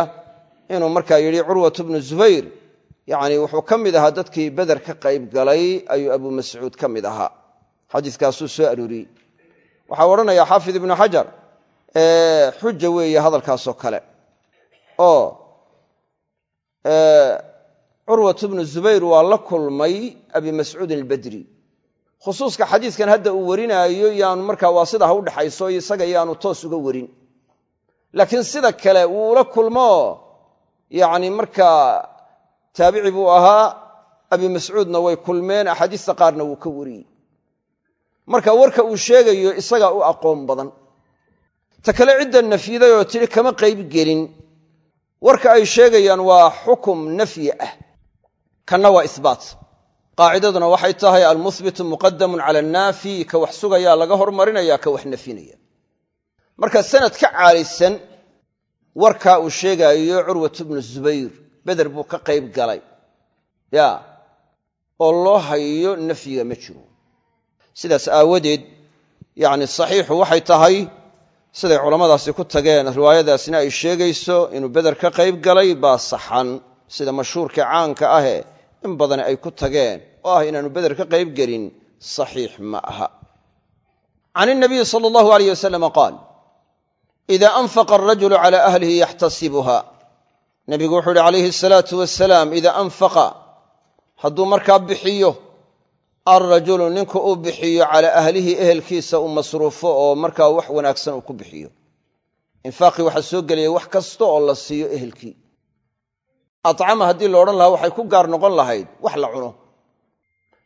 A: inuu markaa yidhi curwatu bnu zubayr yani wuxuu ka mid ahaa dadkii beder ka qayb galay ayuu abu mascuud ka mid ahaa. Xadiikaasuu soo arooriyey waxaa odhanaya xaafid ibnu xajar xuja weeye hadalkaasoo kale. Oo curwat bnu zubayr waa la kulmay abi mascuudin albadri. Khusuuska xadiiskan hadda uu warinaayo yaanu markaa waa sida ha u dhaxayso isaga yaanu toos uga warin. Laakiin sida kale wuu ula kulmo yani markaa taabici buu ahaa abi mascuudna way kulmeen axaadiista qaarna wuu ka wariyey. Marka warka uu sheegayo isagaa u aqoon badan. Ta kale cidda nafyiday oo tidhi kama qayb gelin. Warka ay sheegayaan waa xukum nafyi ah. Kanna waa ihbaat qaacidaduna waxay tahay almuhbitu muqadamun cala annaafi ka wax sugayaa laga hormarinaya ka wax nafyinaya. Marka sanad ka caalisan warkaa uu sheegaayo curwatu bnu zubayr beder buu ka qayb galay. Ya oo loo hayo nafyiga ma jiro. Sidaas aawadeed yacni saxiixu waxay tahay siday culammadaasi ku tageen riwaayadaasina ay sheegayso inuu beder ka qayb galay baa saxan sida mashhuurka caanka ahe in badani ay ku tageen oo ah inaanu beder ka qayb gelin saxiix ma aha. Can inabiyi sala allahu alayh wasalama qaal ida anfaqa alrajulu cala ahlihi yaxtasibuha nabigu wuxuu uhi calayhi asalaatu wasalaam ida anfaqa hadduu markaa bixiyo alrajulu ninku uu bixiyo calaa ahlihi ehelkiisa uu masruufo oo markaa wax wanaagsan uu ku bixiyo infaaqii waxaa soo gelaya wax kasta oo la siiyo ehelkii acama haddii la odhan lahaa waxay ku gaar noqon lahayd wax la cuno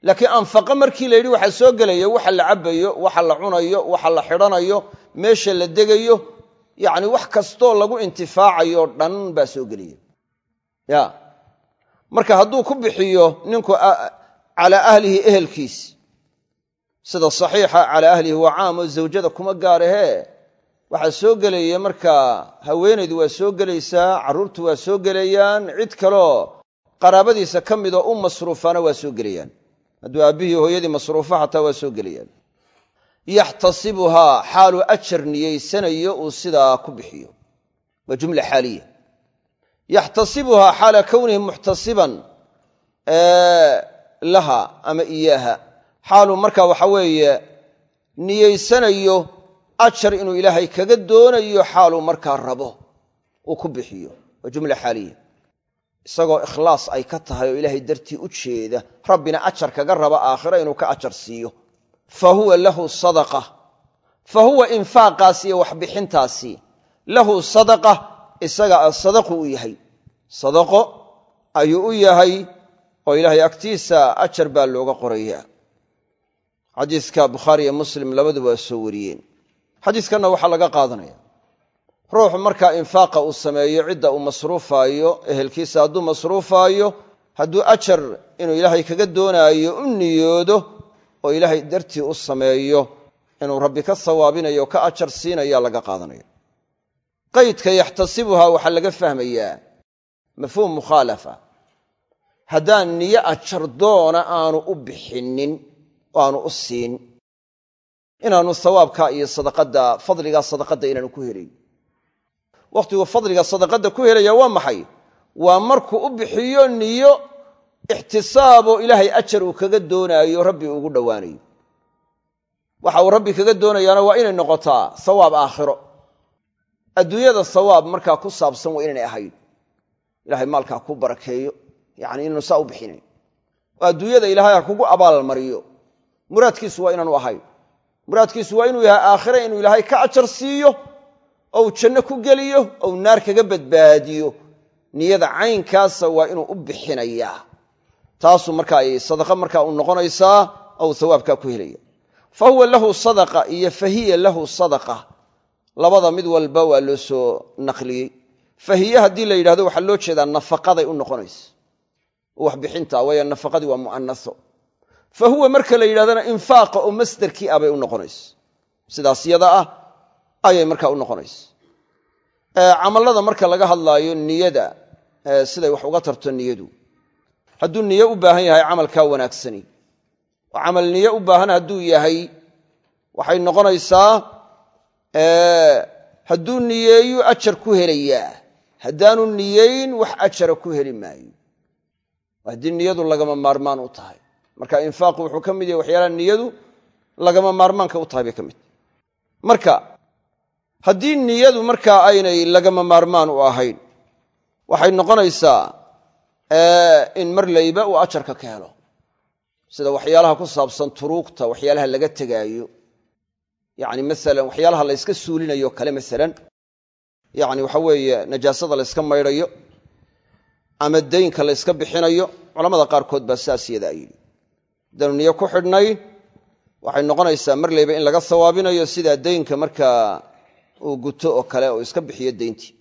A: laakiin anfaqa markii la yidhi waxaa soo gelaya waxa la cabbayo waxa la cunayo waxa la xidhanayo meesha la degayo yacni wax kastoo lagu intifaacayo dhan baa soo gelaya ya. Marka hadduu ku bixiyo ninku calaa ahlihi ehelkiis sida saxiixa calaa ahlihi waa caam oo zawjada kuma gaarahee. Waxaa soo gelaya markaa haweenaydu waa soo gelaysaa carruurtu waa soo gelayaan cid kaloo qaraabadiisa ka midoo u masruufaana waa soo gelayaan. Hadduu aabbihii hooyadii masruufo xataa waa soo gelayaan yaxtasibuhaa xaaluu ajar niyeysanayo uu sidaa ku bixiyo. Waa jumla xaaliya. Yaxtasibuhaa xaala kownihi muxtasiban laha ama iyaaha. Xaaluu marka waxa weeye niyeysanayo ajar inuu ilaahay kaga doonayo xaaluu markaa rabo uu ku bixiyo. Waa jumla xaaliya. Isagoo ikhlaas ay ka tahay oo ilaahay dartii u jeeda rabbina ajar kaga raba aakhira inuu ka ajar siiyo fa huwa lahu sadaqa fa huwa infaaqaas iyo waxbixintaasi lahu sadaqa isaga sadaqu u yahay. Sadaqo ayuu u yahay oo ilaahay agtiisa ajar baa looga qorayaa. Xadiiska bukhaari iyo muslim labaduba waa soo wariyeen. Xadiiskanna waxaa laga qaadanaya. Ruuxu markaa infaaqa uu sameeyo cidda uu masruufaayo ehelkiisa hadduu masruufaayo hadduu ajar inuu ilaahay kaga doonaayo u niyoodo oo ilaahay dartii u sameeyo inuu rabbi ka sawaabinayo o ka ajar siinaya laga qaadanaya qaydka yaxtasibuhaa waxaa laga fahmayaa mafhuum mukhaalafa. Haddaan niyo ajar doona aanu u bixinin oo aanu u siin inaanu sawaabka iyo sadaqadda fadligaa sadaqadda inaanu ku helayn. Wakhtigu fadliga sadaqadda ku helaya waa maxay? Waa markuu u bixiyo niyo ixtisaaboo ilaahay ajar uu kaga doonaayo rabbi ugu dhowaanayo waxa uu rabbi kaga doonayaana waa inay noqotaa sawaab aakhiro adduunyada sawaab markaa ku saabsan waa inaynay ahayn ilahay maalkaa ku barakeeyo yacni inaanu saa u bixinayn oo adduunyada ilaahay ha kugu abaalmariyo muraadkiisu waa inaanu ahayn muraadkiisu waa inuu yahay aakhire inuu ilaahay ka ajar siiyo oo uu janno ku geliyo ou naar kaga badbaadiyo niyada caynkaasa waa inuu u bixinayaa taasuu markaa ay sadaqa markaa u noqonaysaa ou hawaabkaa ku helaya fa huwa lahu sadaqa iyo fa lahu sadaqa. Labada mid walba waa loo soo naqliyey. Fahiye haddii la yidhahdo waxaa loo jeedaa nafaqaday u noqonaysa. Waxbixinta waayo nafaqadii waa mu'anaso fa huwa marka la yidhahdana infaaqa oo masderkii ah bay u noqonaysa. Sidaas yada ah ayay markaa u noqonaysa. Camallada marka laga hadlaayo niyada siday wax uga tarto niyadu hadduu niyo u baahan yahay camalkaa wanaagsani. Oo camal niyo u baahan hadduu yahay waxay noqonaysaa hadduu niyeeyu ajar ku helayaa. Haddaanu niyeyn wax ajara ku heli maayo. Haddii niyadu lagama maarmaan u tahay. Marka infaaqu wuxuu ka mid yahay waxyaalaha niyadu lagama maarmaanka u tahay bay ka mid marka haddii niyadu markaa aynay lagama maarmaan u ahayn waxay noqonaysaa in mar layba uu ajarka ka helo sida waxyaalaha ku saabsan turuugta waxyaalaha laga tegaayo. Yani masalan waxyaalaha la yska suulinayo kale masalan. Yani waxa weeye najaasada la yska maydhayo. Ama daynka la yska bixinayo. Culamada qaarkood baa saas yadaa yidhi. Haddaanu ku xidhnayn waxay noqonaysaa mar layba in laga sawaabinayo sidaa daynka markaa uu guto oo kale oo iska bixiyo dayntii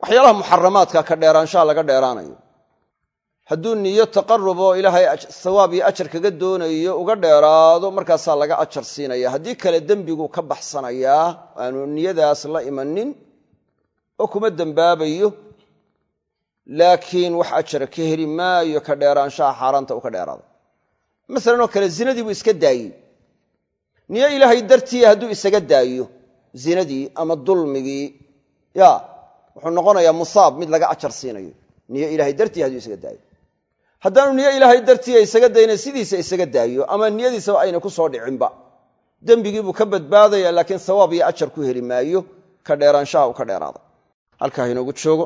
A: waxyaalaha muxaramaadka ka dheeraanshaha laga dheeraanayo hadduu niyo taqarub oo ilaahay sawaab iyo ajar kaga doonayo uga dheeraado markaasaa laga ajar siinaya. Haddii kale dembigu ka baxsanayaa aanu niyadaas la imanin oo kuma dembaabayo laakiin wax ajara ka heli maayo ka dheeraanshaha xaaraanta uu ka dheeraado. Masalan oo kale zinadii buu iska daayey. Niyo ilaahay dartii hadduu isaga daayo zinadii ama dulmigii ya wuxuu noqonayaa musaab mid laga ajar siinayo. Niyo ilahay dartii hadduu isaga daayo haddaanu niyo ilaahay dartii isaga dayna sidiisa isaga daayo. Ama niyadiisaba ayna ku soo dhicinba. Dembigiibuu ka badbaadaya laakiin sawaab iyo ajar ku heli maayo. Ka dheeraanshaha uu ka dheeraada. Halkaa inoogu joogo.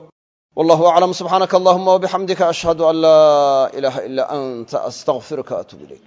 A: Wallahu aclam subxaanaka allahuma wabixamdika ashhadu an laa ilaaha ilaa anta astaqfiruka atuub ilayk